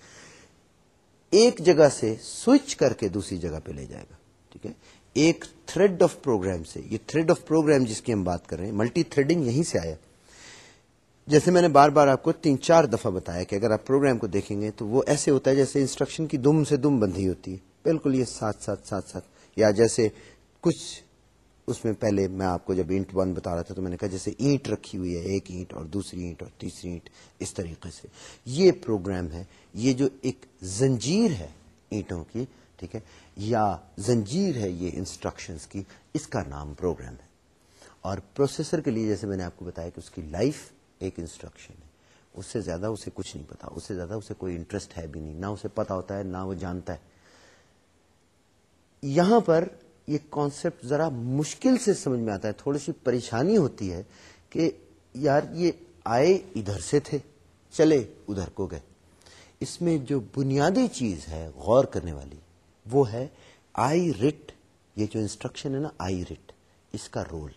ایک جگہ سے سوئچ کر کے دوسری جگہ پہ لے جائے گا، ٹھیک ہے؟ ایک تھریڈ آف پروگرام سے، یہ تھریڈ آف پروگرام جس کی ہم بات کر رہے ہیں، ملٹی تھریڈنگ یہیں سے آیا۔ جیسے میں نے بار بار آپ کو تین چار دفعہ بتایا کہ اگر آپ پروگرام کو دیکھیں گے تو وہ ایسے ہوتا ہے جیسے انسٹرکشن کی دم سے دم بندھی ہوتی ہے۔ بالکل یہ ساتھ ساتھ ساتھ ساتھ، یا جیسے کچھ اس میں پہلے میں آپ کو جب اینٹ ون بتا رہا تھا تو میں نے کہا جیسے اینٹ رکھی ہوئی ہے، ایک اینٹ اور دوسری اینٹ اور تیسری اینٹ، اس طریقے سے۔ یہ پروگرام ہے، یہ جو ایک زنجیر ہے اینٹوں کی، ٹھیک ہے، یا زنجیر ہے یہ انسٹرکشنز کی، اس کا نام پروگرام ہے۔ اور پروسیسر کے لیے جیسے میں نے آپ کو بتایا کہ اس کی لائف ایک انسٹرکشن ہے۔ اس سے زیادہ اسے کچھ نہیں پتا اس سے زیادہ اسے کوئی انٹرسٹ ہے بھی نہیں، نہ اسے پتا ہوتا ہے، نہ وہ جانتا ہے۔ یہاں پر یہ کانسیپٹ ذرا مشکل سے سمجھ میں آتا ہے، تھوڑی سی پریشانی ہوتی ہے کہ یار یہ آئے ادھر سے تھے، چلے ادھر کو گئے۔ اس میں جو بنیادی چیز ہے غور کرنے والی، وہ ہے آئی ریٹ یہ جو انسٹرکشن ہے نا، آئی ریٹ اس کا رول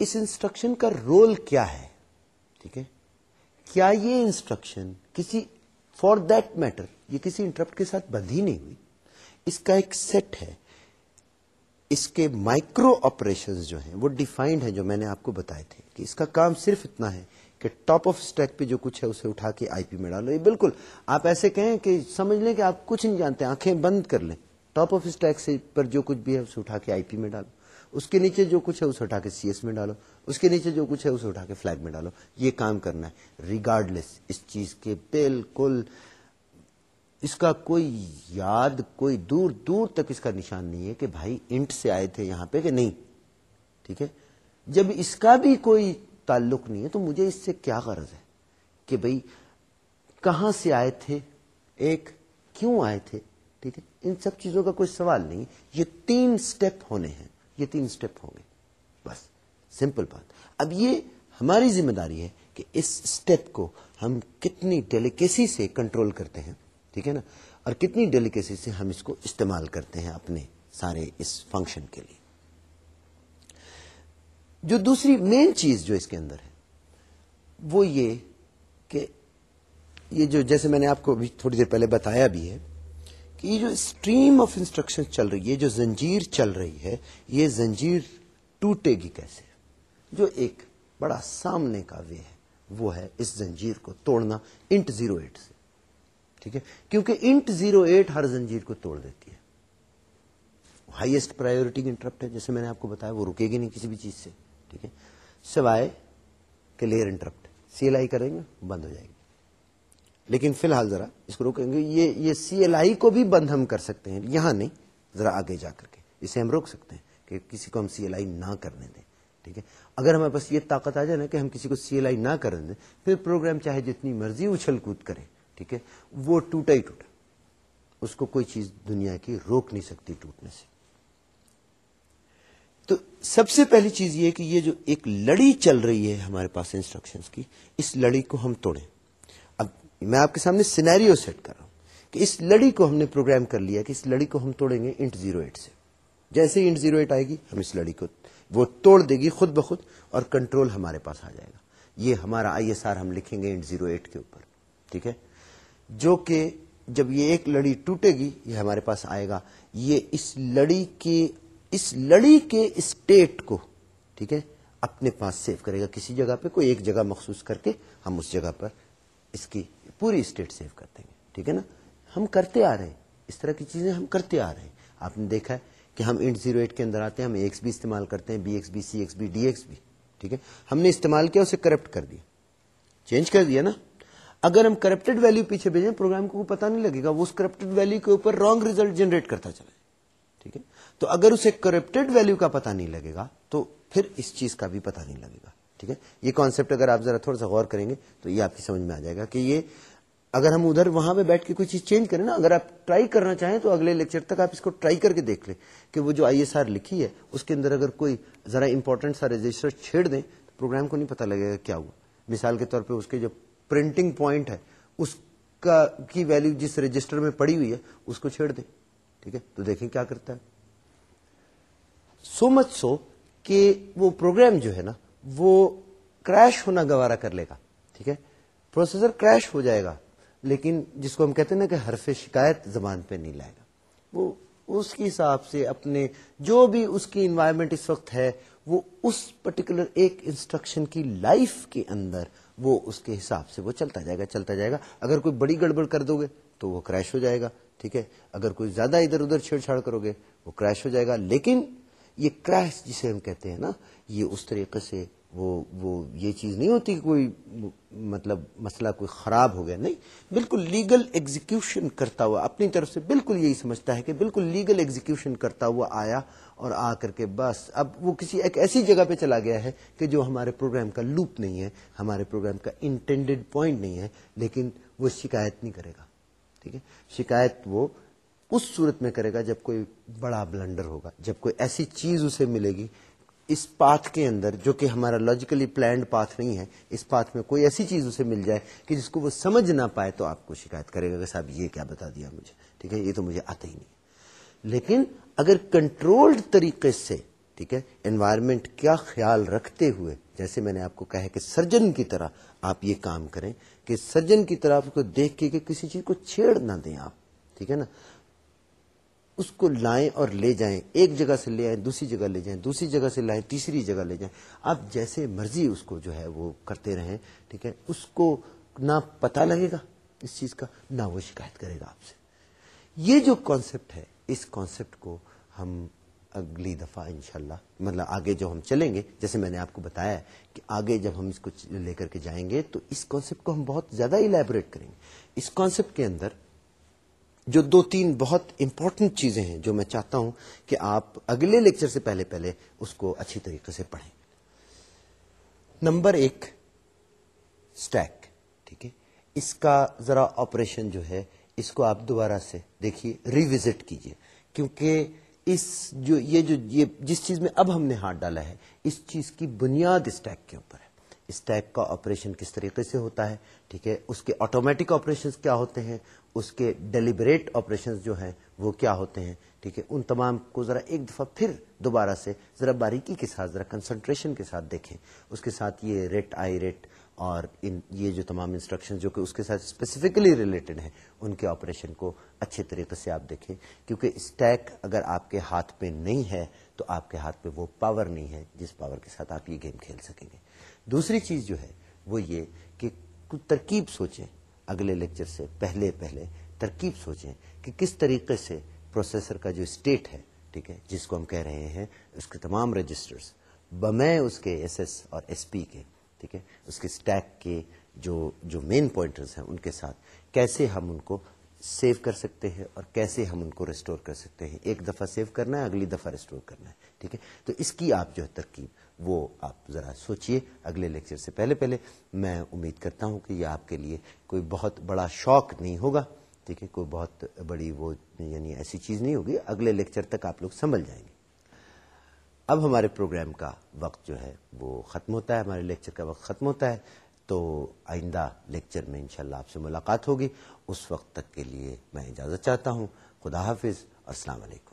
اس انسٹرکشن کا رول کیا ہے؟ ٹھیک ہے؟ کیا یہ انسٹرکشن کسی فار دیٹ میٹر یہ کسی انٹرپٹ کے ساتھ بندھی نہیں ہوئی؟ اس کا ایک سیٹ ہے۔ اس کے مائکرو آپریشن جو ہیں، وہ ڈیفائنڈ ہیں جو میں نے آپ کو بتائے تھے کہ اس کا کام صرف اتنا ہے کہ ٹاپ آف اسٹیک پہ جو کچھ ہے اسے اٹھا کے آئی پی میں ڈالو۔ یہ بالکل، آپ ایسے کہیں کہ سمجھ لیں کہ آپ کچھ نہیں جانتے، آنکھیں بند کر لیں۔ ٹاپ آف اسٹیک سے پر جو کچھ بھی ہے اسے اٹھا کے آئی پی میں ڈالو۔ اس کے نیچے جو کچھ ہے اسے اٹھا کے سی ایس میں ڈالو۔ اس کے نیچے جو کچھ ہے اسے اٹھا کے فلیگ میں ڈالو۔ یہ کام کرنا ہے۔ ریگارڈ لیس اس چیز کے بالکل اس کا کوئی یاد، کوئی دور دور تک اس کا نشان نہیں ہے کہ بھائی انٹ سے آئے تھے یہاں پہ کہ نہیں، ٹھیک ہے؟ جب اس کا بھی کوئی تعلق نہیں ہے تو مجھے اس سے کیا غرض ہے کہ بھائی کہاں سے آئے تھے، ایک کیوں آئے تھے، ٹھیک ہے؟ ان سب چیزوں کا کوئی سوال نہیں، یہ تین سٹیپ ہونے ہیں، یہ تین سٹیپ ہوں گے، بس، سمپل بات۔ اب یہ ہماری ذمہ داری ہے کہ اس سٹیپ کو ہم کتنی ڈیلیکیسی سے کنٹرول کرتے ہیں۔ ٹھیک ہے نا؟ اور کتنی ڈیلیکیسی سے ہم اس کو استعمال کرتے ہیں اپنے سارے اس فنکشن کے لیے؟ جو دوسری مین چیز جو اس کے اندر ہے، وہ یہ کہ یہ جو جیسے میں نے آپ کو ابھی تھوڑی دیر پہلے بتایا بھی ہے کہ یہ جو اسٹریم آف انسٹرکشن چل رہی ہے جو زنجیر چل رہی ہے، یہ زنجیر ٹوٹے گی کیسے؟ جو ایک بڑا سامنے کا وے ہے، وہ ہے اس زنجیر کو توڑنا انٹ زیرو ایٹ سے۔ ٹھیک ہے؟ کیونکہ انٹ زیرو ایٹ ہر زنجیر کو توڑ دیتی ہے۔ ہائیسٹ پرائیورٹی انٹرپٹ ہے، جیسے میں نے آپ کو بتایا، وہ رکے گی نہیں کسی بھی چیز سے، ٹھیک ہے؟ سوائے clear interrupt C L I کریں گے، بند ہو جائے گی۔ لیکن فی الحال ذرا اس کو روکیں گے، یہ یہ سی ایل آئی کو بھی بند ہم کر سکتے ہیں، یہاں نہیں، ذرا آگے جا کر کے۔ اسے ہم روک سکتے ہیں کہ کسی کو ہم سی ایل آئی نہ کرنے دیں، ٹھیک ہے؟ اگر ہمارے پاس یہ طاقت آ جائے نا کہ ہم کسی کو سی ایل آئی نہ کرنے دیں، پھر پروگرام چاہے جتنی مرضی اچھل کود کرے ٹھیک ہے؟ وہ ٹوٹا ہی ٹوٹا۔ اس کو کوئی چیز دنیا کی روک نہیں سکتی ٹوٹنے سے۔ تو سب سے پہلی چیز یہ کہ یہ جو ایک لڑی چل رہی ہے ہمارے پاس انسٹرکشن کی، اس لڑی کو ہم توڑیں۔ اب میں آپ کے سامنے سینیریو سیٹ کر رہا ہوں کہ اس لڑی کو ہم نے پروگرام کر لیا کہ اس لڑی کو ہم توڑیں گے انٹ زیرو ایٹ سے۔ جیسے ہی انٹ زیرو ایٹ آئے گی، ہم اس لڑی کو، وہ توڑ دے گی خود بخود اور کنٹرول ہمارے پاس آ جائے گا۔ یہ ہمارا آئی ایس آر ہم لکھیں گے انٹ زیرو ایٹ کے اوپر۔ ٹھیک ہے؟ جو کہ جب یہ ایک لڑی ٹوٹے گی، یہ ہمارے پاس آئے گا۔ یہ اس لڑی کے، اس لڑی کے اسٹیٹ کو، ٹھیک ہے، اپنے پاس سیو کرے گا۔ کسی جگہ پہ، کوئی ایک جگہ مخصوص کر کے ہم اس جگہ پر اس کی پوری اسٹیٹ سیو کر دیں گے۔ ٹھیک ہے نا؟ ہم کرتے آ رہے ہیں۔ اس طرح کی چیزیں ہم کرتے آ رہے ہیں۔ آپ نے دیکھا ہے کہ ہم انٹ زیرو ایٹ کے اندر آتے ہیں، ہم ایکس بی استعمال کرتے ہیں B X B C X B D X B ٹھیک ہے؟ ہم نے استعمال کیا، اسے کرپٹ کر دیا۔ چینج کر دیا نا؟ اگر ہم کرپٹڈ ویلو پیچھے بھیجیں پروگرام کو پتا نہیں لگے گا، وہ اس کرپٹڈ ویلو کے اوپر رانگ ریزلٹ جنریٹ کرتا چلے ٹھیک ہے؟ تو اگر اسے کرپٹڈ ویلو کا پتا نہیں لگے گا، تو پھر اس چیز کا بھی پتا نہیں لگے گا۔ ٹھیک ہے؟ یہ کانسیپٹ اگر آپ ذرا تھوڑا سا غور کریں گے، تو یہ آپ کی سمجھ میں آ جائے گا کہ یہ اگر ہم ادھر وہاں پہ بیٹھ کے کوئی چیز چینج کریں نا، اگر آپ ٹرائی کرنا چاہیں تو اگلے لیکچر تک آپ اس کو ٹرائی کر کے دیکھ لیں کہ وہ جو آئی ایس آر لکھی ہے، اس کے اندر اگر کوئی ذرا امپورٹنٹ سا رجسٹر چھیڑ دیں، تو پروگرام کو نہیں پتا لگے گا کیا ہوا۔ مثال کے طور پہ اس کے جو پرنٹنگ پوائنٹ ہے، اس کا کی ویلو جس رجسٹر میں پڑی ہوئی ہے، اس کو چھیڑ دیں۔ ٹھیک ہے؟ تو دیکھیں کیا کرتا ہے۔ سو مچ سو کہ وہ پروگرام جو ہے نا، وہ کریش ہونا گوارا کر لے گا۔ ٹھیک ہے؟ پروسیسر کریش ہو جائے گا، لیکن جس کو ہم کہتے ہیں نا کہ حرف شکایت زبان پہ نہیں لائے گا۔ وہ اس کے حساب سے اپنے جو بھی اس کی انوائرمنٹ اس وقت ہے، وہ اس پرٹیکولر ایک انسٹرکشن کی لائف کے اندر وہ اس کے حساب سے وہ چلتا جائے گا، چلتا جائے گا۔ اگر کوئی بڑی گڑبڑ کر دو گے تو وہ کریش ہو جائے گا، ٹھیک ہے؟ اگر کوئی زیادہ ادھر ادھر چھیڑ چھاڑ کرو گے وہ کریش ہو جائے گا۔ لیکن یہ کریش جسے ہم کہتے ہیں نا، یہ اس طریقے سے وہ وہ یہ چیز نہیں ہوتی کہ کوئی مطلب مسئلہ کوئی خراب ہو گیا۔ نہیں، بالکل لیگل ایگزیکیوشن کرتا ہوا، اپنی طرف سے بالکل یہی سمجھتا ہے کہ بالکل لیگل ایگزیکیوشن کرتا ہوا آیا اور آ کر کے بس، اب وہ کسی ایک ایسی جگہ پہ چلا گیا ہے کہ جو ہمارے پروگرام کا لوپ نہیں ہے، ہمارے پروگرام کا انٹینڈیڈ پوائنٹ نہیں ہے، لیکن وہ شکایت نہیں کرے گا۔ ٹھیک ہے؟ شکایت وہ اس صورت میں کرے گا جب کوئی بڑا بلنڈر ہوگا، جب کوئی ایسی چیز اسے ملے گی اس پاتھ کے اندر جو کہ ہمارا لاجیکلی پلانڈ پاتھ نہیں ہے، اس پاتھ میں کوئی ایسی چیز اسے مل جائے کہ جس کو وہ سمجھ نہ پائے تو آپ کو شکایت کرے گا کہ صاحب یہ کیا بتا دیا مجھے۔ ٹھیک ہے؟ یہ تو مجھے آتا ہی نہیں۔ لیکن اگر کنٹرولڈ طریقے سے، ٹھیک ہے انوائرمنٹ کیا خیال رکھتے ہوئے، جیسے میں نے آپ کو کہا کہ سرجن کی طرح آپ یہ کام کریں، کہ سرجن کی طرح آپ کو دیکھ کے کہ کسی چیز کو چھیڑ نہ دیں آپ۔ ٹھیک ہے نا؟ اس کو لائیں اور لے جائیں، ایک جگہ سے لے آئیں، دوسری جگہ لے جائیں، دوسری جگہ سے لائیں، تیسری جگہ لے جائیں۔ آپ جیسے مرضی اس کو جو ہے وہ کرتے رہیں، ٹھیک ہے؟ اس کو نہ پتا لگے گا اس چیز کا، نہ وہ شکایت کرے گا آپ سے۔ یہ جو کانسیپٹ ہے، اس کانسیپٹ کو ہم اگلی دفعہ انشاءاللہ مطلب آگے جو ہم چلیں گے، جیسے میں نے آپ کو بتایا ہے کہ آگے جب ہم اس کو لے کر کے جائیں گے، تو اس کانسیپٹ کو ہم بہت زیادہ الیبوریٹ کریں گے۔ اس کانسیپٹ کے اندر جو دو تین بہت امپورٹنٹ چیزیں ہیں جو میں چاہتا ہوں کہ آپ اگلے لیکچر سے پہلے پہلے اس کو اچھی طریقے سے پڑھیں۔ نمبر ایک اسٹیک ٹھیک ہے؟ اس کا ذرا آپریشن جو ہے، اس کو آپ دوبارہ سے دیکھیے ریوزٹ کیجیے۔ کیونکہ اس جو، یہ جو، یہ جس چیز میں اب ہم نے ہاتھ ڈالا ہے، اس چیز کی بنیاد اسٹیک کے اوپر ہے۔ اسٹیک کا آپریشن کس طریقے سے ہوتا ہے؟ ٹھیک ہے؟ اس کے آٹومیٹک آپریشن کیا ہوتے ہیں؟ اس کے ڈیلیبریٹ آپریشن جو ہیں، وہ کیا ہوتے ہیں؟ ٹھیک ہے، ان تمام کو ذرا ایک دفعہ پھر دوبارہ سے ذرا باریکی کے ساتھ، ذرا کنسنٹریشن کے ساتھ دیکھیں۔ اس کے ساتھ یہ ریٹ آئی ریٹ اور ان، یہ جو تمام انسٹرکشن جو کہ اس کے ساتھ اسپیسیفکلی ریلیٹڈ ہیں، ان کے آپریشن کو اچھے طریقے سے آپ دیکھیں۔ کیونکہ اسٹیک اگر آپ کے ہاتھ پہ نہیں ہے، تو آپ کے ہاتھ پہ وہ پاور نہیں ہے جس پاور کے ساتھ آپ یہ گیم کھیل سکیں گے۔ دوسری چیز جو ہے، وہ یہ کہ ترکیب سوچیں۔ اگلے لیکچر سے پہلے پہلے ترکیب سوچیں کہ کس طریقے سے پروسیسر کا جو اسٹیٹ ہے، ٹھیک ہے، جس کو ہم کہہ رہے ہیں، اس کے تمام رجسٹرز بمے اس کے ایس ایس اور ایس پی کے، ٹھیک ہے، اس کے اسٹیک کے جو جو مین پوائنٹرز ہیں، ان کے ساتھ کیسے ہم ان کو سیو کر سکتے ہیں اور کیسے ہم ان کو ریسٹور کر سکتے ہیں۔ ایک دفعہ سیو کرنا ہے، اگلی دفعہ ریسٹور کرنا ہے، ٹھیک ہے۔ تو اس کی آپ جو ہے ترکیب وہ آپ ذرا سوچئے، اگلے لیکچر سے پہلے پہلے میں امید کرتا ہوں کہ یہ آپ کے لیے کوئی بہت بڑا شوق نہیں ہوگا، ٹھیک ہے، کوئی بہت بڑی وہ یعنی ایسی چیز نہیں ہوگی، اگلے لیکچر تک آپ لوگ سنبھل جائیں گے۔ اب ہمارے پروگرام کا وقت جو ہے وہ ختم ہوتا ہے، ہمارے لیکچر کا وقت ختم ہوتا ہے، تو آئندہ لیکچر میں انشاءاللہ آپ سے ملاقات ہوگی۔ اس وقت تک کے لیے میں اجازت چاہتا ہوں، خدا حافظ، السلام علیکم۔